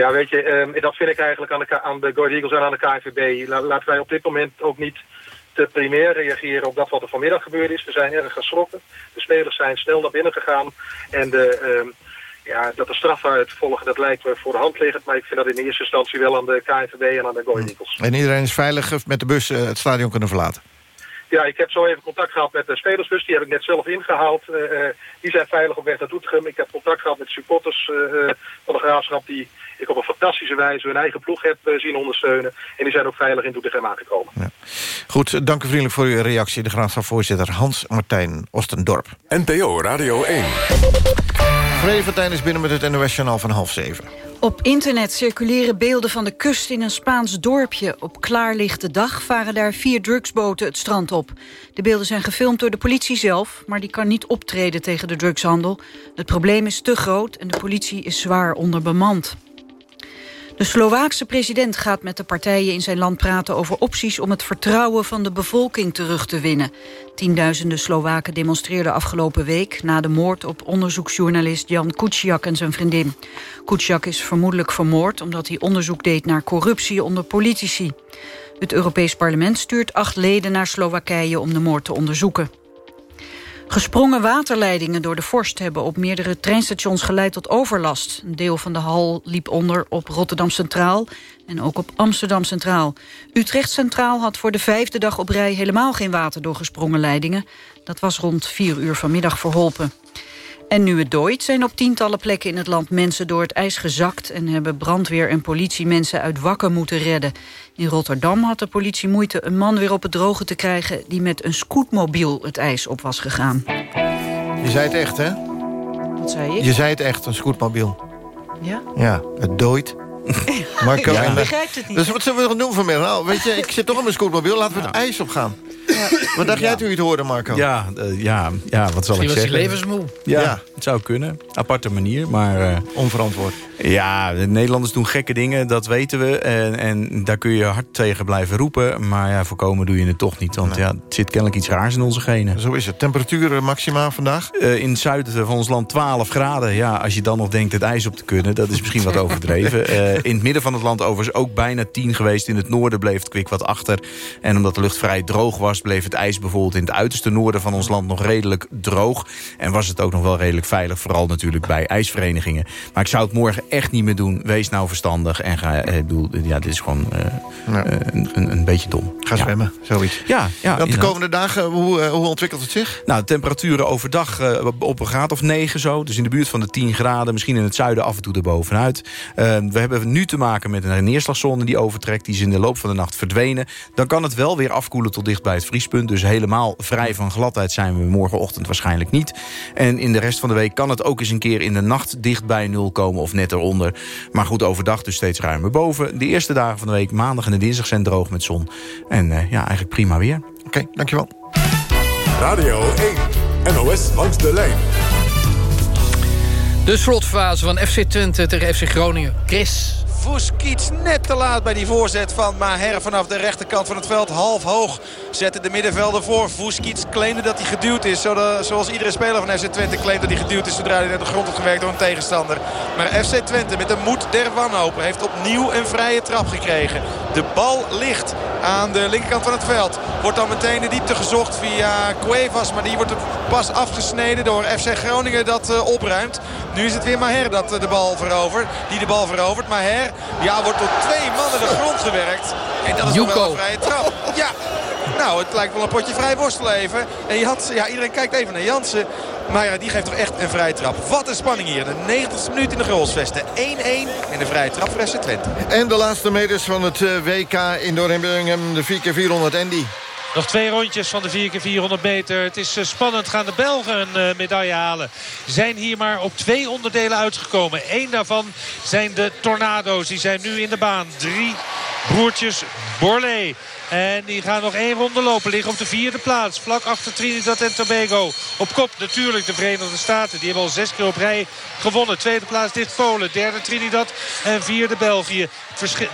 Ja, weet je, um, dat vind ik eigenlijk aan de, aan de Go Eagles en aan de KNVB. Laten wij op dit moment ook niet te primair reageren op dat wat er vanmiddag gebeurd is. We zijn erg geschrokken. De spelers zijn snel naar binnen gegaan. En de, um, ja, dat de straf uit volgen, dat lijkt me voor de hand liggend. Maar ik vind dat in eerste instantie wel aan de KNVB en aan de Go Eagles. En iedereen is veilig met de bus uh, het stadion kunnen verlaten? Ja, ik heb zo even contact gehad met de spelersbus. Die heb ik net zelf ingehaald. Uh, die zijn veilig op weg naar Doetinchem. Ik heb contact gehad met supporters uh, van de Graafschap... die ik op een fantastische wijze hun eigen ploeg heb uh, zien ondersteunen. En die zijn ook veilig in Doetinchem aangekomen. Ja. Goed, dank u vriendelijk voor uw reactie. De Graafschapvoorzitter Hans-Martijn Ostendorp. NPO Radio 1. Vrede is binnen met het NOS-journaal van half zeven. Op internet circuleren beelden van de kust in een Spaans dorpje. Op klaarlichte dag varen daar vier drugsboten het strand op. De beelden zijn gefilmd door de politie zelf... maar die kan niet optreden tegen de drugshandel. Het probleem is te groot en de politie is zwaar onderbemand. De Slovaakse president gaat met de partijen in zijn land praten over opties om het vertrouwen van de bevolking terug te winnen. Tienduizenden Slowaken demonstreerden afgelopen week na de moord op onderzoeksjournalist Jan Kuciak en zijn vriendin. Kuciak is vermoedelijk vermoord omdat hij onderzoek deed naar corruptie onder politici. Het Europees Parlement stuurt acht leden naar Slowakije om de moord te onderzoeken. Gesprongen waterleidingen door de vorst hebben op meerdere treinstations geleid tot overlast. Een deel van de hal liep onder op Rotterdam Centraal en ook op Amsterdam Centraal. Utrecht Centraal had voor de vijfde dag op rij helemaal geen water door gesprongen leidingen. Dat was rond vier uur vanmiddag verholpen. En nu het dooit zijn op tientallen plekken in het land mensen door het ijs gezakt... en hebben brandweer en politie mensen uit wakken moeten redden. In Rotterdam had de politie moeite een man weer op het droge te krijgen... die met een scootmobiel het ijs op was gegaan. Je zei het echt, hè? Wat zei ik? Je zei het echt, een scootmobiel. Ja? Ja, het dooit. Marco, Ja. Ik begrijp het niet. Dus wat zullen we nog doen vanmiddag? Nou, weet je, ik zit toch op mijn scootmobiel. Laten we het ijs opgaan. Wat dacht jij toen je het hoorde, Marco? Ja, eh, ja, ja, wat zal ik Misschien was hij zeggen? levensmoe. Ja, Ja. het zou kunnen. Aparte manier, maar... eh, Onverantwoord. ja, de Nederlanders doen gekke dingen, dat weten we. En, en daar kun je hard tegen blijven roepen. Maar ja, voorkomen doe je het toch niet. Want ja, het zit kennelijk iets raars in onze genen. Zo is het. Temperatuur maxima vandaag? Eh, in het zuiden van ons land 12 graden. Ja, als je dan nog denkt het ijs op te kunnen, dat is misschien wat overdreven. Eh, in het midden van het land overigens ook bijna 10 geweest. In het noorden bleef het kwik wat achter. En omdat de lucht vrij droog was, bleef het ijs bijvoorbeeld in het uiterste noorden van ons land nog redelijk droog. En was het ook nog wel redelijk veilig, vooral natuurlijk bij ijsverenigingen. Maar ik zou het morgen echt niet meer doen. Wees nou verstandig en ga, eh, ik bedoel, ja, dit is gewoon eh, eh, een, een, een beetje dom. Ga Ja. zwemmen, zoiets. Ja, ja de komende dagen, hoe, eh, hoe ontwikkelt het zich? Nou, temperaturen overdag op een graad of 9 zo. Dus in de buurt van de 10 graden. Misschien in het zuiden af en toe erbovenuit. Eh, we hebben nu te maken met een neerslagzone die overtrekt. Die is in de loop van de nacht verdwenen. Dan kan het wel weer afkoelen tot dicht bij het vriespunt. Dus helemaal vrij van gladheid zijn we morgenochtend waarschijnlijk niet. En in de rest van de week kan het ook eens een keer in de nacht dicht bij nul komen of net eronder. Maar goed, overdag dus steeds ruimer boven. De eerste dagen van de week, maandag en de dinsdag zijn droog met zon. En eh, ja, eigenlijk prima weer. Oké, dankjewel. Radio 1, NOS langs de lijn. De slotfase van FC Twente tegen FC Groningen. Chris. Vuskic net te laat bij die voorzet van Maher vanaf de rechterkant van het veld. Half hoog zette de middenvelder voor. Vuskic claimde dat hij geduwd is. Zoals iedere speler van FC Twente claimt dat hij geduwd is... zodra hij naar de grond heeft gewerkt door een tegenstander. Maar FC Twente met de moed der wanhopen heeft opnieuw een vrije trap gekregen. De bal ligt aan de linkerkant van het veld. Wordt dan meteen de diepte gezocht via Cuevas. Maar die wordt pas afgesneden door FC Groningen dat eh, opruimt. Nu is het weer Maher dat eh, de bal verovert. Die de bal verovert. Maher ja, wordt door twee mannen de grond gewerkt. En dat is toch wel een vrije trap. Ja. Nou, het lijkt wel een potje vrij worstelen even. En Jansen, ja, iedereen kijkt even naar Jansen. Maar ja, die geeft toch echt een vrije trap. Wat een spanning hier. De 90ste minuut in de Grolsvesten. 1-1 en de vrije trap voor Twente. En de laatste meters van het eh, WK in Birmingham. De 4x400 Andy. Nog twee rondjes van de 4x400 meter. Het is eh, spannend. Gaan de Belgen een eh, medaille halen. Zijn hier maar op twee onderdelen uitgekomen. Eén daarvan zijn de Tornado's. Die zijn nu in de baan. Drie broertjes Borlée. En die gaan nog één ronde lopen. Liggen op de vierde plaats. Vlak achter Trinidad en Tobago. Op kop natuurlijk de Verenigde Staten. Die hebben al zes keer op rij gewonnen. Tweede plaats dit Polen. Derde Trinidad. En vierde België.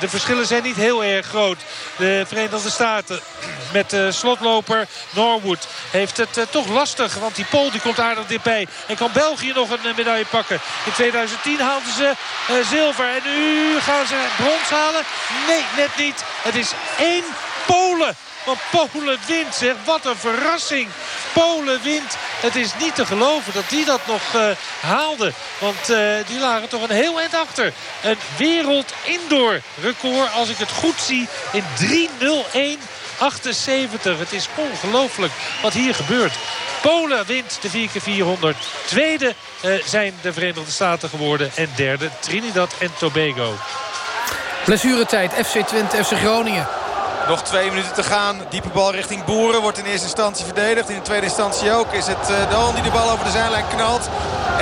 De verschillen zijn niet heel erg groot. De Verenigde Staten met de slotloper Norwood heeft het eh, toch lastig. Want die Pool die komt aardig dichtbij. En kan België nog een eh, medaille pakken. In 2010 haalden ze eh, zilver. En nu gaan ze brons halen. Nee, net niet. Het is één Polen. Want Polen wint, zeg. Wat een verrassing. Polen wint. Het is niet te geloven dat die dat nog eh haalde. Want eh, die lagen toch een heel eind achter. Een wereld indoor record, als ik het goed zie, in 3-0-1. 78. Het is ongelooflijk wat hier gebeurt. Polen wint de 4x400. Tweede eh, zijn de Verenigde Staten geworden. En derde Trinidad en Tobago. Blessuretijd FC Twente, FC Groningen. Nog twee minuten te gaan. Diepe bal richting Boeren. Wordt in eerste instantie verdedigd. In de tweede instantie ook. Is het uh, die de bal over de zijlijn knalt.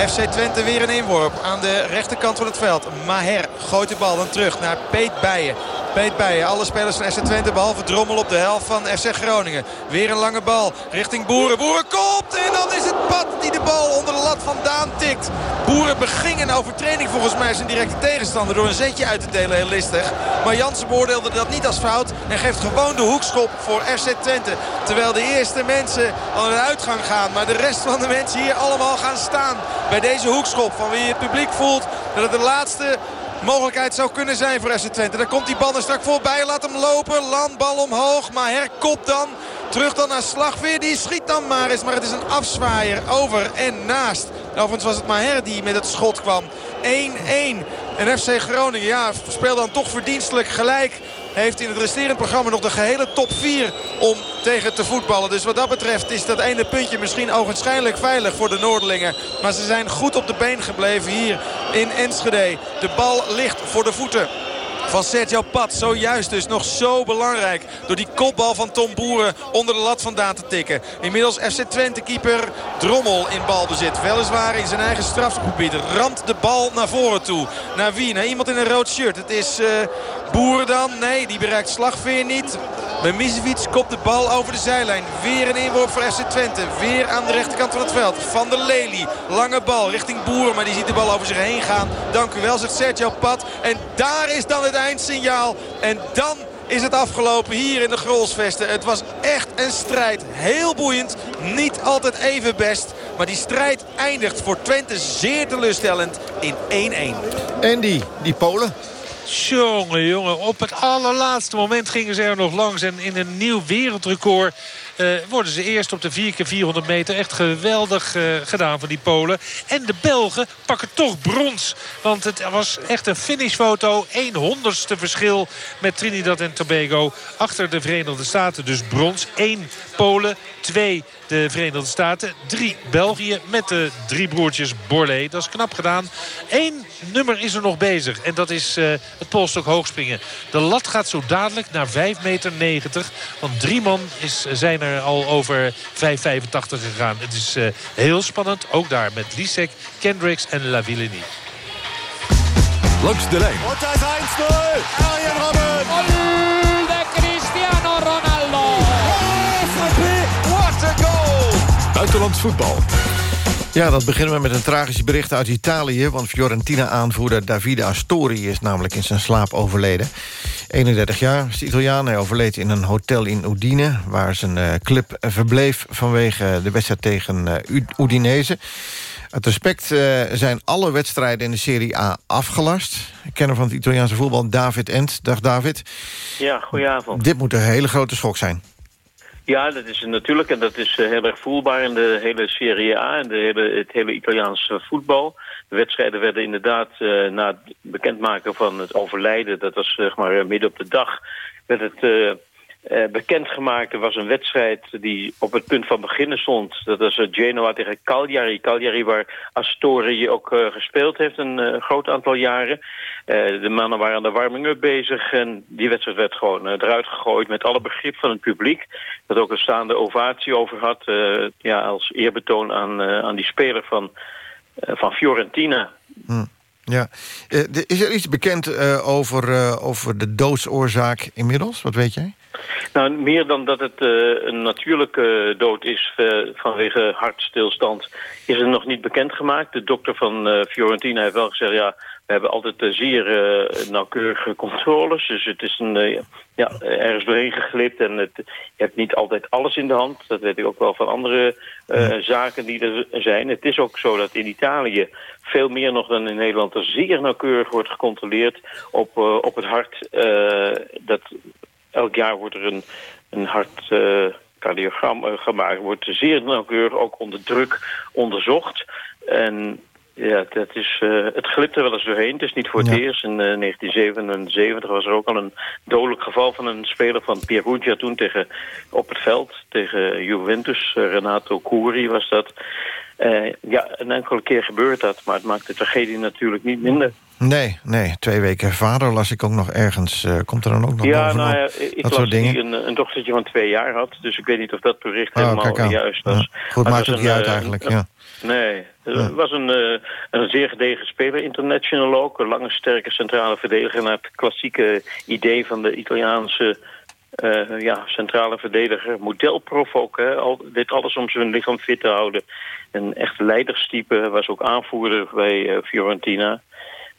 FC Twente weer een inworp aan de rechterkant van het veld. Maher gooit de bal dan terug naar Peet Bijen. Peet Bijen. Alle spelers van FC Twente behalve Drommel op de helft van FC Groningen. Weer een lange bal richting Boeren. Boeren komt en dan is het Pat die de bal onder de lat vandaan tikt. Boeren beging een overtreding volgens mij zijn directe tegenstander door een zetje uit te delen. Heel listig. Maar Jansen beoordeelde dat niet als fout en geeft gewoon de hoekschop voor FC Twente. Terwijl de eerste mensen aan de uitgang gaan. Maar de rest van de mensen hier allemaal gaan staan bij deze hoekschop. Van wie het publiek voelt dat het de laatste mogelijkheid zou kunnen zijn voor FC Twente. Dan komt die bal er straks voorbij. Laat hem lopen. Landbal omhoog. Maar herkop dan. Terug dan naar Slagveer. Die schiet dan maar eens. Maar het is een afzwaaier over en naast. Overigens was het Maher die met het schot kwam. 1-1. En FC Groningen ja, speelt dan toch verdienstelijk gelijk heeft in het resterend programma nog de gehele top 4 om tegen te voetballen. Dus wat dat betreft is dat ene puntje misschien ogenschijnlijk veilig voor de Noorderlingen. Maar ze zijn goed op de been gebleven hier in Enschede. De bal ligt voor de voeten van Sergio Pat. Zojuist dus nog zo belangrijk door die kopbal van Tom Boeren onder de lat vandaan te tikken. Inmiddels FC Twente keeper Drommel in balbezit. Weliswaar in zijn eigen strafgebied. Ramt de bal naar voren toe. Naar wie? Naar iemand in een rood shirt. Het is uh, Boeren dan. Nee, die bereikt Slagveer niet. Mimicevic kopt de bal over de zijlijn. Weer een inworp voor FC Twente. Weer aan de rechterkant van het veld. Van der Lely. Lange bal richting Boeren. Maar die ziet de bal over zich heen gaan. Dank u wel, zegt Sergio Pat. En daar is dan het eindsignaal. En dan is het afgelopen hier in de Grolsvesten. Het was echt een strijd. Heel boeiend. Niet altijd even best. Maar die strijd eindigt voor Twente zeer teleurstellend in 1-1. Andy, die Polen... Jongen, jongen. Op het allerlaatste moment gingen ze er nog langs. En in een nieuw wereldrecord uh, worden ze eerst op de 4x400 meter. Echt geweldig uh, gedaan van die Polen. En de Belgen pakken toch brons. Want het was echt een finishfoto. 1 honderdste verschil met Trinidad en Tobago. Achter de Verenigde Staten dus brons. 1 Polen, 2 de Verenigde Staten. 3 België met de drie broertjes Borlée. Dat is knap gedaan. Eén nummer is er nog bezig. En dat is uh, het polstok hoogspringen. De lat gaat zo dadelijk naar 5,90 meter. Want drie man is, zijn er al over 5,85 gegaan. Het is uh, heel spannend. Ook daar met Lisek, Kendricks en Lavillenie. Langs de lijn. Und das 1-0. Arjen Robben. Voetbal. Ja, dat beginnen we met een tragisch bericht uit Italië... want Fiorentina-aanvoerder Davide Astori is namelijk in zijn slaap overleden. 31 jaar is de Italiaan. Hij overleed in een hotel in Udine... waar zijn uh, club verbleef vanwege de wedstrijd tegen uh, Udinese. Uit respect uh, zijn alle wedstrijden in de Serie A afgelast. Kenner van het Italiaanse voetbal, David Ent. Dag David. Ja, goedenavond. Dit moet een hele grote schok zijn. Ja, dat is natuurlijk en dat is heel erg voelbaar in de hele Serie A en de hele, het hele Italiaanse voetbal. De wedstrijden werden inderdaad uh, na het bekendmaken van het overlijden, dat was zeg maar midden op de dag, werd het uh, bekendgemaakt. Was een wedstrijd die op het punt van beginnen stond. Dat was Genoa tegen Cagliari. Cagliari waar Astori ook gespeeld heeft een groot aantal jaren. de mannen waren aan de warming-up bezig en die wedstrijd werd gewoon eruit gegooid met alle begrip van het publiek. Dat ook een staande ovatie over had. ja, als eerbetoon aan, aan die speler van van Fiorentina. Hm. Ja. Is er iets bekend over, over de doodsoorzaak inmiddels? Wat weet jij? Nou, meer dan dat het een natuurlijke dood is vanwege hartstilstand... is er nog niet bekendgemaakt. De dokter van Fiorentina heeft wel gezegd... ja, we hebben altijd zeer nauwkeurige controles. Dus het is een, ja, ergens doorheen geglipt. En het, je hebt niet altijd alles in de hand. Dat weet ik ook wel van andere zaken die er zijn. Het is ook zo dat in Italië veel meer nog dan in Nederland... er zeer nauwkeurig wordt gecontroleerd op, op het hart. Dat, elk jaar wordt er een, een hartcardiogram gemaakt. Wordt zeer nauwkeurig ook onder druk onderzocht. En ja, dat is, uh, het glipt er wel eens doorheen. Het is niet voor het ja. eerst. In uh, 1977 was er ook al een dodelijk geval van een speler van Perugia toen tegen, op het veld tegen Juventus. Uh, Renato Curi was dat. Eh, ja, een enkele keer gebeurt dat, maar het maakt de tragedie natuurlijk niet minder. Nee, nee, twee weken vader las ik ook nog ergens. Eh, komt er dan ook nog ja, nou ja, ik dat las soort dingen? die een, een dochtertje van twee jaar had, dus ik weet niet of dat bericht Oh, helemaal juist was. Ja. Goed, Maar maakt het niet uit eh, eigenlijk, een- ja. Nee, het was een, eh, een zeer gedegen speler, international ook. Een lange, sterke centrale verdediger naar het klassieke idee van de Italiaanse ja, centrale verdediger. Modelprof ook, hè. Al, dit alles om zijn lichaam fit te houden. Een echt leiderstype, was ook aanvoerder bij Fiorentina.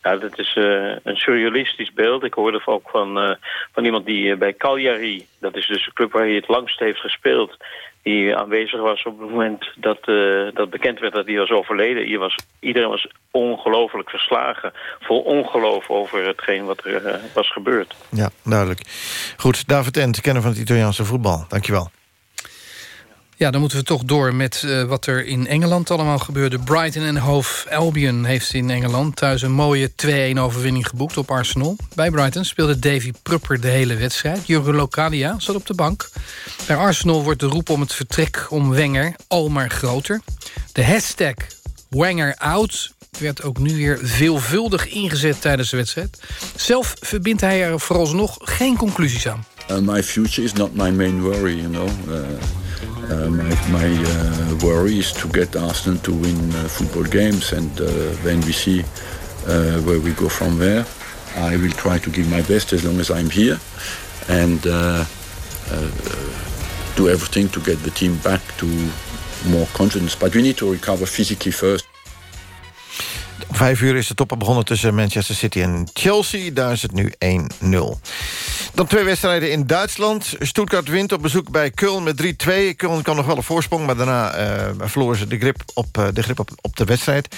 Ja, dat is eh, een surrealistisch beeld. Ik hoorde ook van, eh, van iemand die eh, bij Cagliari... dat is dus de club waar hij het langst heeft gespeeld... die aanwezig was op het moment dat, dat bekend werd dat hij was overleden. Hier was, iedereen was ongelooflijk verslagen. Vol ongeloof over hetgeen wat er was gebeurd. Ja, duidelijk. Goed, David Ent, kenner van het Italiaanse voetbal. Dankjewel. Ja, dan moeten we toch door met eh, wat er in Engeland allemaal gebeurde. Brighton en Hove Albion heeft in Engeland thuis een mooie 2-1 overwinning geboekt op Arsenal. Bij Brighton speelde Davy Prupper de hele wedstrijd. Jurgen Locadia zat op de bank. Bij Arsenal wordt de roep om het vertrek om Wenger al maar groter. De hashtag Wenger out werd ook nu weer veelvuldig ingezet tijdens de wedstrijd. Zelf verbindt hij er vooralsnog geen conclusies aan. Uh, my future is not my main worry, you know. Uh, uh, my my uh, worry is to get Arsenal to win uh, football games, and uh, when we see uh, where we go from there, I will try to give my best as long as I'm here, and do everything to get the team back to more confidence. But we need to recover physically first. Vijf uur is de topper begonnen tussen Manchester City en Chelsea. Daar is het nu 1-0. Dan twee wedstrijden in Duitsland. Stuttgart wint op bezoek bij Köln met 3-2. Köln kan nog wel een voorsprong, maar daarna eh, verloren ze de grip, op, eh, de grip op, op de wedstrijd.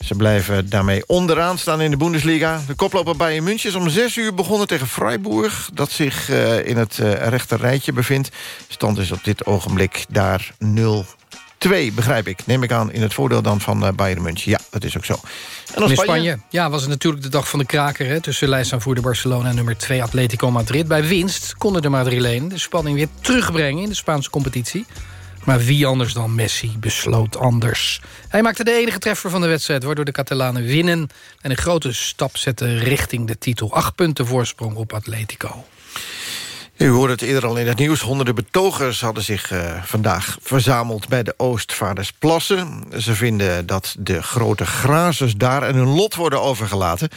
Ze blijven daarmee onderaan staan in de Bundesliga. De koploper Bayern München is om 6 uur begonnen tegen Freiburg... dat zich eh, in het rechter rijtje bevindt. Stand is op dit ogenblik daar 0 2, begrijp ik. Neem ik aan in het voordeel dan van eh, Bayern München. Ja, dat is ook zo. En in Spanje. Spanje ja, was het natuurlijk de dag van de kraker... Hè, tussen lijstaanvoerder Barcelona en nummer 2 Atletico Madrid. Bij winst konden de Madrilenen de spanning weer terugbrengen... in de Spaanse competitie. Maar wie anders dan Messi besloot anders. Hij maakte de enige treffer van de wedstrijd... waardoor de Catalanen winnen en een grote stap zetten richting de titel. Acht punten voorsprong op Atletico. U hoorde het eerder al in het nieuws. Honderden betogers hadden zich eh, vandaag verzameld bij de Oostvaardersplassen. Ze vinden dat de grote grazers daar en hun lot worden overgelaten.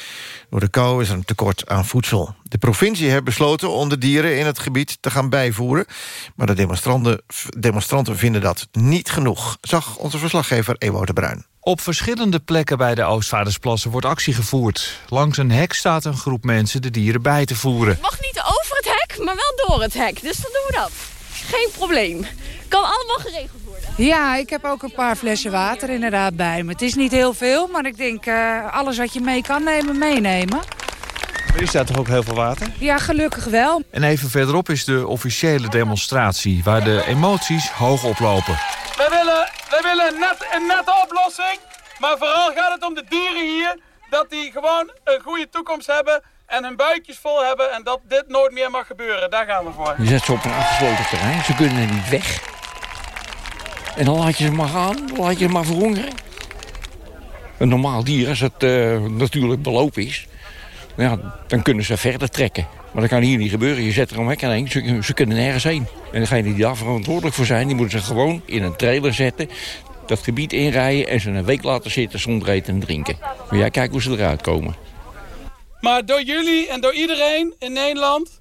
Door de kou is er een tekort aan voedsel. De provincie heeft besloten om de dieren in het gebied te gaan bijvoeren. Maar de demonstranten, demonstranten vinden dat niet genoeg. Zag onze verslaggever Ewout de Bruin. Op verschillende plekken bij de Oostvaardersplassen wordt actie gevoerd. Langs een hek staat een groep mensen de dieren bij te voeren. Het mag niet over het hek, maar wel door het hek. Dus dan doen we dat. Geen probleem. Kan allemaal geregeld worden. Ja, ik heb ook een paar flessen water inderdaad bij me. Het is niet heel veel, maar ik denk eh, alles wat je mee kan nemen, meenemen. Maar hier staat toch ook heel veel water? Ja, gelukkig wel. En even verderop is de officiële demonstratie... waar de emoties hoog oplopen. Wij willen, wij willen net, een nette oplossing. Maar vooral gaat het om de dieren hier. Dat die gewoon een goede toekomst hebben. En hun buikjes vol hebben. En dat dit nooit meer mag gebeuren. Daar gaan we voor. Je zet ze op een afgesloten terrein. Ze kunnen niet weg. En dan laat je ze maar gaan. Dan laat je ze maar verhongeren. Een normaal dier, als het eh, natuurlijk belopen is... Ja, dan kunnen ze verder trekken. Maar dat kan hier niet gebeuren. Je zet er een hek aan heen. Ze, ze kunnen nergens heen. En degene die daar verantwoordelijk voor zijn... die moeten ze gewoon in een trailer zetten... dat gebied inrijden en ze een week laten zitten zonder eten en drinken. Maar jij kijkt hoe ze eruit komen. Maar door jullie en door iedereen in Nederland...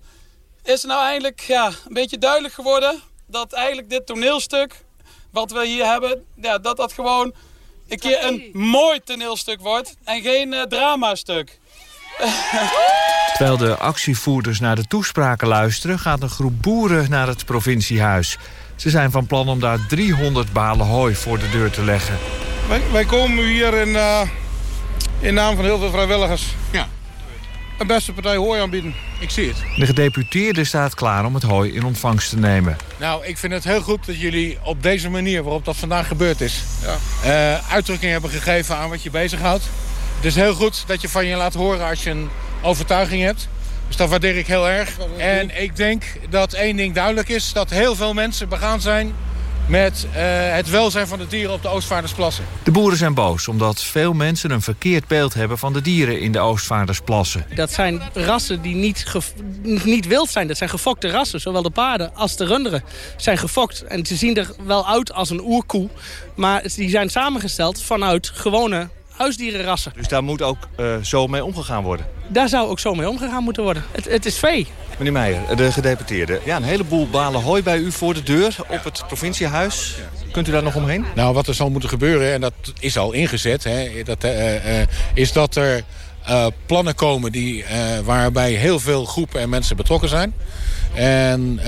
is het nou eindelijk ja, een beetje duidelijk geworden... dat eigenlijk dit toneelstuk wat we hier hebben... Ja, dat dat gewoon een keer een mooi toneelstuk wordt... en geen eh, dramastuk. Terwijl de actievoerders naar de toespraken luisteren... gaat een groep boeren naar het provinciehuis. Ze zijn van plan om daar 300 balen hooi voor de deur te leggen. Wij, wij komen hier in, eh, in naam van heel veel vrijwilligers. Ja. Een beste partij hooi aanbieden. Ik zie het. De gedeputeerde staat klaar om het hooi in ontvangst te nemen. Nou, ik vind het heel goed dat jullie op deze manier waarop dat vandaag gebeurd is... eh, uitdrukking hebben gegeven aan wat je bezighoudt. Het is heel goed dat je van je laat horen als je een overtuiging hebt. Dus dat waardeer ik heel erg. En ik denk dat één ding duidelijk is... dat heel veel mensen begaan zijn met eh, het welzijn van de dieren op de Oostvaardersplassen. De boeren zijn boos omdat veel mensen een verkeerd beeld hebben... van de dieren in de Oostvaardersplassen. Dat zijn rassen die niet, niet wild zijn. Dat zijn gefokte rassen. Zowel de paarden als de runderen zijn gefokt. En ze zien er wel uit als een oerkoe. Maar die zijn samengesteld vanuit gewone huisdierenrassen. Dus daar moet ook eh, zo mee omgegaan worden. Daar zou ook zo mee omgegaan moeten worden. Het, het is vee. Meneer Meijer, de gedeputeerde. Ja, een heleboel balen hooi bij u voor de deur op het provinciehuis. Kunt u daar nog omheen? Nou, wat er zal moeten gebeuren, en dat is al ingezet... Hè, dat, eh, eh, is dat er eh, plannen komen die, waarbij heel veel groepen en mensen betrokken zijn. En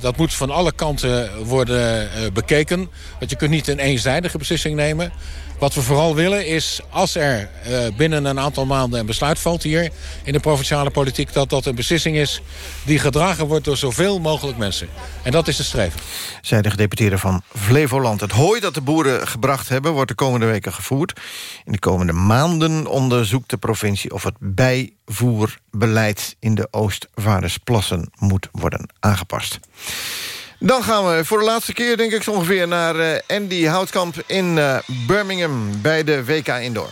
dat moet van alle kanten worden bekeken. Want je kunt niet een eenzijdige beslissing nemen. Wat we vooral willen is, als er eh, binnen een aantal maanden een besluit valt hier in de provinciale politiek, dat dat een beslissing is die gedragen wordt door zoveel mogelijk mensen. En dat is de streven. Zei de gedeputeerde van Flevoland. Het hooi dat de boeren gebracht hebben... wordt de komende weken gevoerd. In de komende maanden onderzoekt de provincie... of het bijvoerbeleid in de Oostvaardersplassen moet worden aangepast. Dan gaan we voor de laatste keer, denk ik, ongeveer... naar eh, Andy Houtkamp in eh, Birmingham bij de WK Indoor.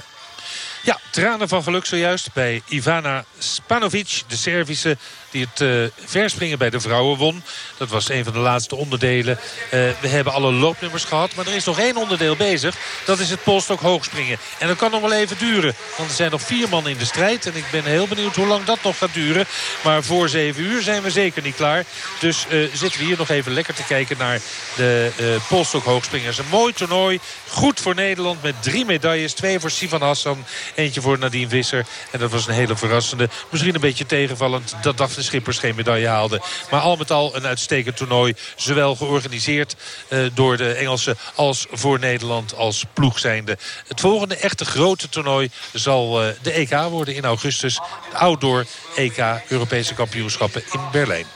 Ja, tranen van geluk zojuist bij Ivana Spanovic, de Servische... die het eh, verspringen bij de vrouwen won. Dat was een van de laatste onderdelen. Eh, we hebben alle loopnummers gehad, maar er is nog één onderdeel bezig. Dat is het polstok hoogspringen. En dat kan nog wel even duren, want er zijn nog vier man in de strijd. En ik ben heel benieuwd hoe lang dat nog gaat duren. Maar voor zeven uur zijn we zeker niet klaar. Dus eh, zitten we hier nog even lekker te kijken naar de polstok hoogspringers. Een mooi toernooi, goed voor Nederland met drie medailles. Twee voor Sivan Hassan, eentje voor Nadine Visser. En dat was een hele verrassende, misschien een beetje tegenvallend... dat Daphne Schippers geen medaille haalde. Maar al met al een uitstekend toernooi. Zowel georganiseerd eh, door de Engelsen als voor Nederland als ploeg zijnde. Het volgende echte grote toernooi zal eh, de EK worden in augustus. De outdoor EK Europese kampioenschappen in Berlijn.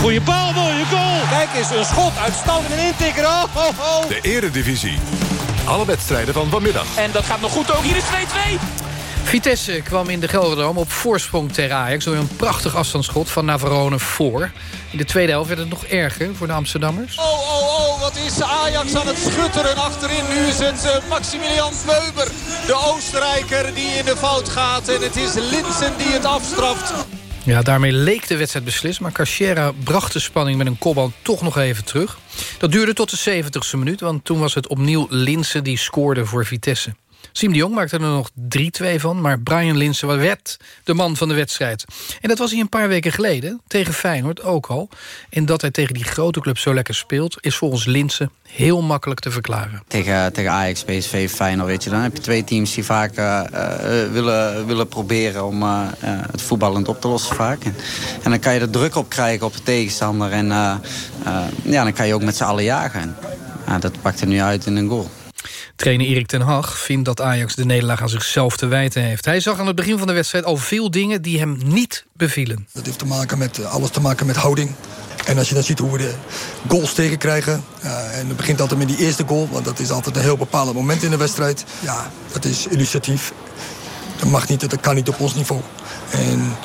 Goeie bal, mooie goal. Kijk eens, een schot, uitstoten en intikker. Oh, oh, oh. De Eredivisie. Alle wedstrijden van vanmiddag. En dat gaat nog goed ook. Hier is 2-2. Vitesse kwam in de Gelderdoom op voorsprong tegen Ajax... door een prachtig afstandsschot van Navarone voor. In de tweede helft werd het nog erger voor de Amsterdammers. Oh, oh, oh, wat is Ajax aan het schutteren achterin. Nu is het eh, Maximilian Peuber, de Oostenrijker, die in de fout gaat. En het is Linsen die het afstraft. Ja, daarmee leek de wedstrijd beslist... maar Cachera bracht de spanning met een kopbal toch nog even terug. Dat duurde tot de 70ste minuut... want toen was het opnieuw Linsen die scoorde voor Vitesse. Siem de Jong maakte er nog 3-2 van... maar Brian Linsen werd de man van de wedstrijd. En dat was hij een paar weken geleden, tegen Feyenoord ook al. En dat hij tegen die grote club zo lekker speelt... is volgens Linsen heel makkelijk te verklaren. Tegen, tegen Ajax, PSV, Feyenoord, weet je, dan heb je twee teams die vaak eh, eh, willen, willen proberen om eh, het voetballend op te lossen vaak. En, dan kan je er druk op krijgen op de tegenstander en ja, dan kan je ook met z'n allen jagen. En, dat pakt er nu uit in een goal. Trainer Erik ten Hag vindt dat Ajax de nederlaag aan zichzelf te wijten heeft. Hij zag aan het begin van de wedstrijd al veel dingen die hem niet bevielen. Dat heeft te maken met, eh, alles te maken met houding. En als je dan ziet hoe we de goals tegenkrijgen... Uh, en het begint altijd met die eerste goal... want dat is altijd een heel bepalend moment in de wedstrijd. Ja, dat is illustratief. Dat mag niet, dat kan niet op ons niveau. En,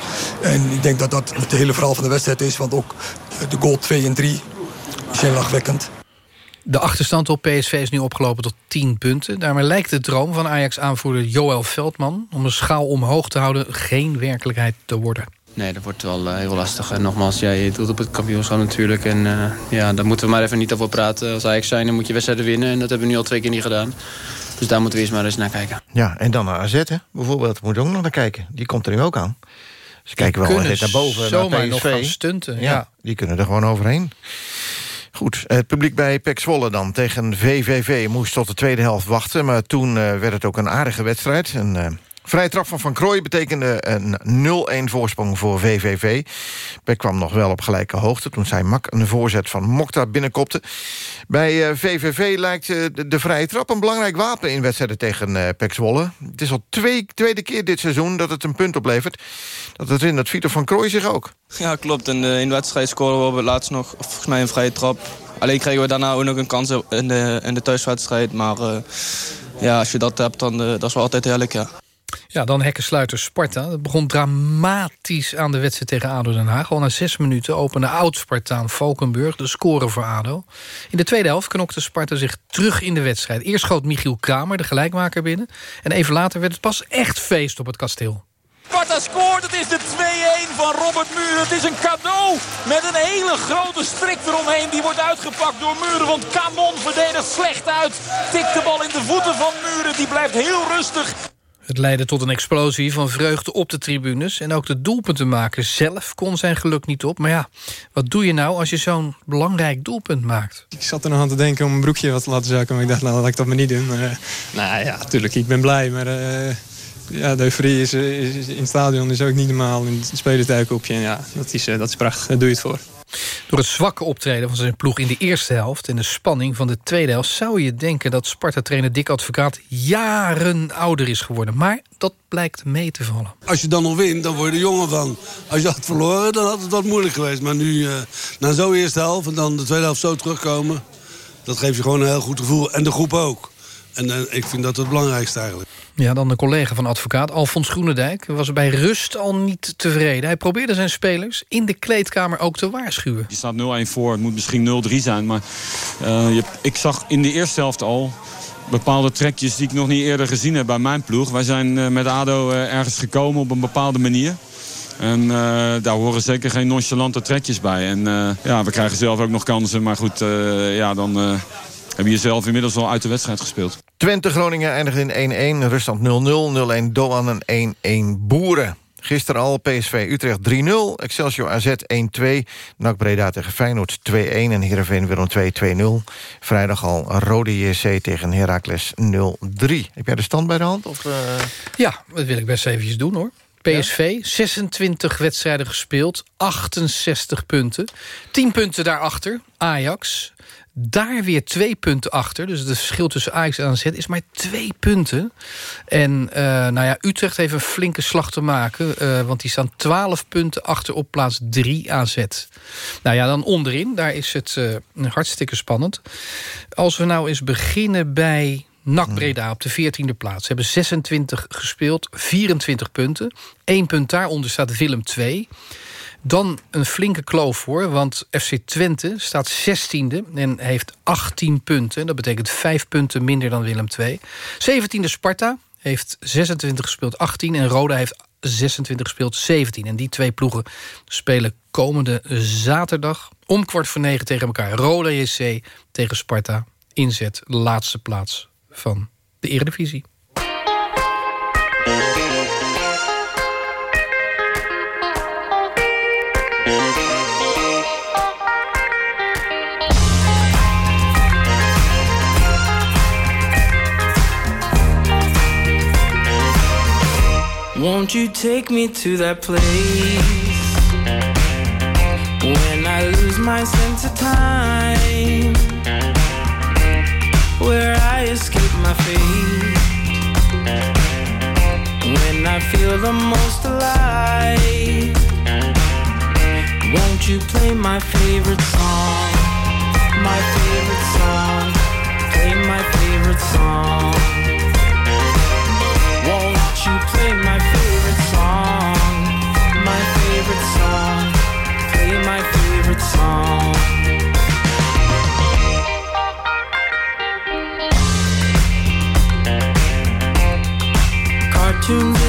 en ik denk dat dat het hele verhaal van de wedstrijd is... want ook de goal 2 en 3 zijn lachwekkend. De achterstand op PSV is nu opgelopen tot 10 punten. Daarmee lijkt de droom van Ajax-aanvoerder Joël Veldman... om de schaal omhoog te houden geen werkelijkheid te worden. Nee, dat wordt wel uh, heel lastig. En nogmaals, ja, je doet op het kampioenschap natuurlijk. En uh, ja, daar moeten we maar even niet over praten. Als Ajax zijn, dan moet je wedstrijden winnen. En dat hebben we nu al twee keer niet gedaan. Dus daar moeten we eerst maar eens naar kijken. Ja, en dan naar AZ, hè? bijvoorbeeld. Moet ook nog naar kijken. Die komt er nu ook aan. Ze kijken wel naar boven, zomaar naar nog PSV. gaan stunten, ja. Die kunnen er gewoon overheen. Goed, het publiek bij PEC Zwolle dan tegen VVV moest tot de tweede helft wachten... maar toen uh, werd het ook een aardige wedstrijd. Uh, vrije trap van Van Krooij betekende een 0-1 voorsprong voor VVV. PEC kwam nog wel op gelijke hoogte toen zij Mak een voorzet van Mokta binnenkopte. Bij VVV lijkt de, de, vrije trap een belangrijk wapen in wedstrijden tegen PEC Zwolle. Het is al twee, tweede keer dit seizoen dat het een punt oplevert. Dat het in dat Vito van Krooij zich ook. Ja, klopt. En in de wedstrijd scoren we laatst nog volgens mij een vrije trap. Alleen kregen we daarna ook nog een kans in de, in de thuiswedstrijd. Maar ja, als je dat hebt, dan uh, dat is wel altijd heerlijk, ja. Ja, dan hekkensluiter Sparta. Het begon dramatisch aan de wedstrijd tegen ADO Den Haag. Al na zes minuten opende oud-Spartaan Valkenburg de score voor ADO. In de tweede helft knokte Sparta zich terug in de wedstrijd. Eerst schoot Michiel Kramer, de gelijkmaker, binnen. En even later werd het pas echt feest op het kasteel. Sparta scoort. Het is de 2-1 van Robert Muren. Het is een cadeau met een hele grote strik eromheen. Die wordt uitgepakt door Muren. Want Camon verdedigt slecht uit. Tikt de bal in de voeten van Muren. Die blijft heel rustig. Het leidde tot een explosie van vreugde op de tribunes. En ook de doelpuntenmaker zelf kon zijn geluk niet op. Maar ja, wat doe je nou als je zo'n belangrijk doelpunt maakt? Ik zat er nog aan te denken om mijn broekje wat te laten zakken. Maar ik dacht, nou, laat ik dat maar niet doen. Maar, uh, nou ja, tuurlijk, ik ben blij. Maar uh, ja, de euforie is, is, in het stadion is ook niet normaal. En het spelertuikopje, ja, dat is, dat is prachtig. Daar doe je het voor. Door het zwakke optreden van zijn ploeg in de eerste helft... en de spanning van de tweede helft... zou je denken dat Sparta-trainer Dick Advocaat jaren ouder is geworden. Maar dat blijkt mee te vallen. Als je dan nog wint, dan word je er jonger van. Als je had verloren, dan had het wat moeilijk geweest. Maar nu, uh, na zo'n eerste helft en dan de tweede helft zo terugkomen... dat geeft je gewoon een heel goed gevoel. En de groep ook. En uh, ik vind dat het belangrijkste eigenlijk. Ja, dan de collega van advocaat, Alfons Groenendijk... was bij rust al niet tevreden. Hij probeerde zijn spelers in de kleedkamer ook te waarschuwen. Je staat 0-1 voor, het moet misschien 0-3 zijn. Maar uh, je, ik zag in de eerste helft al bepaalde trekjes die ik nog niet eerder gezien heb bij mijn ploeg. Wij zijn uh, met ADO uh, ergens gekomen op een bepaalde manier. En uh, daar horen zeker geen nonchalante trekjes bij. En uh, ja, we krijgen zelf ook nog kansen. Maar goed, uh, ja, dan hebben je zelf inmiddels al uit de wedstrijd gespeeld. Twente Groningen eindigde in 1-1, ruststand 0-0, 0-1 Doan en 1-1 Boeren. Gisteren al PSV Utrecht 3-0, Excelsior AZ 1-2... NAC Breda tegen Feyenoord 2-1 en Heerenveen Willem 2 2-0. Vrijdag al Rode JC tegen Heracles 0-3. Heb jij de stand bij de hand? Of, uh... Ja, dat wil ik best eventjes doen hoor. PSV, 26 wedstrijden gespeeld, 68 punten. 10 punten daarachter, Ajax. Daar weer twee punten achter. Dus het verschil tussen Ajax en AZ is maar twee punten. En uh, nou ja, Utrecht heeft een flinke slag te maken. Uh, want die staan 12 punten achter op plaats 3 AZ. Nou ja, dan onderin, daar is het uh, hartstikke spannend. Als we nou eens beginnen bij NAC Breda op de 14e plaats. Ze hebben 26 gespeeld, 24 punten. Eén punt daaronder staat Willem 2. Dan een flinke kloof voor, want FC Twente staat 16e en heeft 18 punten. Dat betekent 5 punten minder dan Willem 2. 17e Sparta heeft 26 gespeeld, 18. En Roda heeft 26 gespeeld, 17. En die twee ploegen spelen komende zaterdag om kwart voor negen tegen elkaar. Roda JC tegen Sparta. Inzet, laatste plaats van de Eredivisie. Won't you take me to that place when I lose my sense of time? Where I escape my fate when I feel the most alive. Won't you play my favorite song? My favorite song. Play my favorite song. My favorite song. Cartoons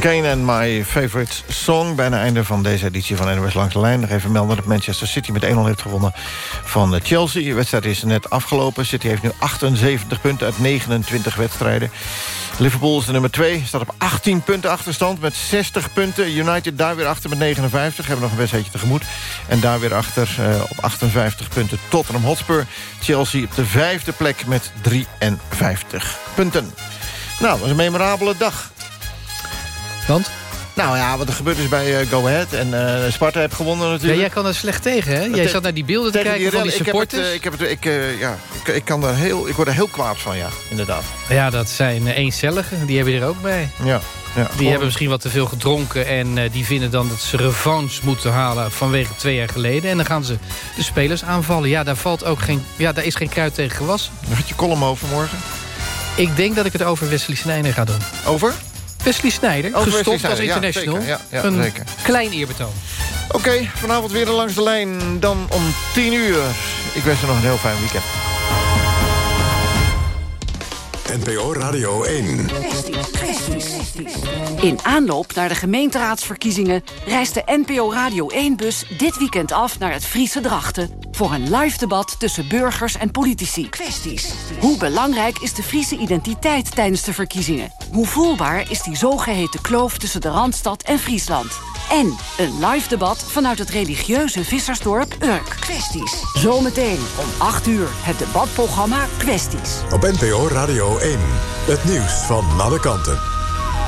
Sinkane en My Favorite Song. Bijna einde van deze editie van NOS Langs de Lijn. Nog even melden dat Manchester City met 1-0 heeft gewonnen van Chelsea. De wedstrijd is net afgelopen. City heeft nu 78 punten uit 29 wedstrijden. Liverpool is de nummer 2, staat op 18 punten achterstand met 60 punten. United daar weer achter met 59, hebben nog een wedstrijdje tegemoet. En daar weer achter eh, op 58 punten Tottenham Hotspur. Chelsea op de vijfde plek met 53 punten. Nou, dat was een memorabele dag. Want? Nou ja, wat er gebeurd is bij eh, Go Ahead. En eh, Sparta heeft gewonnen Ja, natuurlijk. jij kan er slecht tegen, hè? Jij zat naar die beelden te kijken van die supporters. Ik, heb het, eh, ik, heb het, ik, ja, ik, ik, kan er heel, ik word er heel kwaad van, ja, inderdaad. Ja, dat zijn eencelligen. Die hebben je er ook bij. Ja, ja. Die hebben misschien wat te veel gedronken... en die vinden dan dat ze revanche moeten halen vanwege twee jaar geleden. En dan gaan ze de spelers aanvallen. Ja, daar, valt ook geen, ja, daar is geen kruid tegen gewassen. Gaat je column over morgen? Ik denk dat ik het over Wesley ga doen. Over? Wesley Wesley gestopt als ja, international. zeker. Ja, ja, een zeker. klein eerbetoon. Oké, vanavond weer langs de lijn. Dan om 10 uur. Ik wens je nog een heel fijn weekend. NPO Radio 1. In aanloop naar de gemeenteraadsverkiezingen reist de NPO Radio 1-bus dit weekend af naar het Friese Drachten voor een live debat tussen burgers en politici. Kwesties. Hoe belangrijk is de Friese identiteit tijdens de verkiezingen? Hoe voelbaar is die zogeheten kloof tussen de Randstad en Friesland? En een live debat vanuit het religieuze vissersdorp Urk. Kwesties. Zometeen om 8 uur het debatprogramma Kwesties. Op NPO Radio 1. Het nieuws van alle kanten.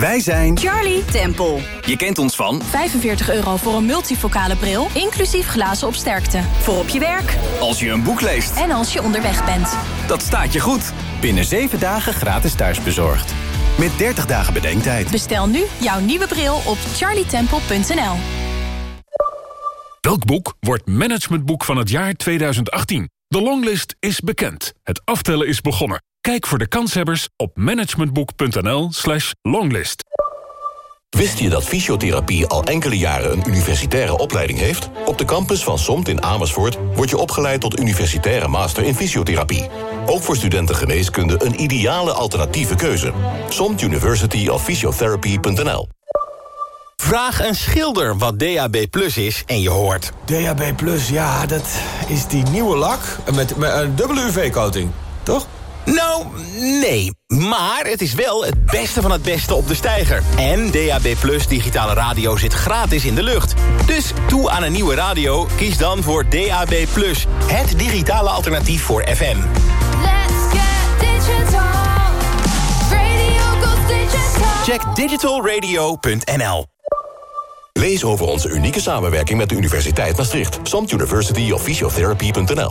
Wij zijn Charlie Temple. Je kent ons van 45 euro voor een multifocale bril, inclusief glazen op sterkte. Voor op je werk als je een boek leest. en als je onderweg bent. Dat staat je goed. Binnen 7 dagen gratis thuisbezorgd. Met 30 dagen bedenktijd. Bestel nu jouw nieuwe bril op charlietemple.nl. Welk boek wordt managementboek van het jaar 2018? De longlist is bekend. Het aftellen is begonnen. Kijk voor de kanshebbers op managementboek.nl slash longlist. Wist je dat fysiotherapie al enkele jaren een universitaire opleiding heeft? Op de campus van SOMT in Amersfoort word je opgeleid tot universitaire master in fysiotherapie. Ook voor studenten geneeskunde een ideale alternatieve keuze. SOMT University of Physiotherapy.nl Vraag een schilder wat DAB Plus is en je hoort... DAB Plus, ja, dat is die nieuwe lak met, met een dubbele UV-coating, toch? Nou, nee. Maar het is wel het beste van het beste op de steiger. En DAB Plus digitale radio zit gratis in de lucht. Dus toe aan een nieuwe radio, kies dan voor DAB Plus. Het digitale alternatief voor FM. Check digitalradio.nl Lees over onze unieke samenwerking met de Universiteit Maastricht. SOMT University of Physiotherapy.nl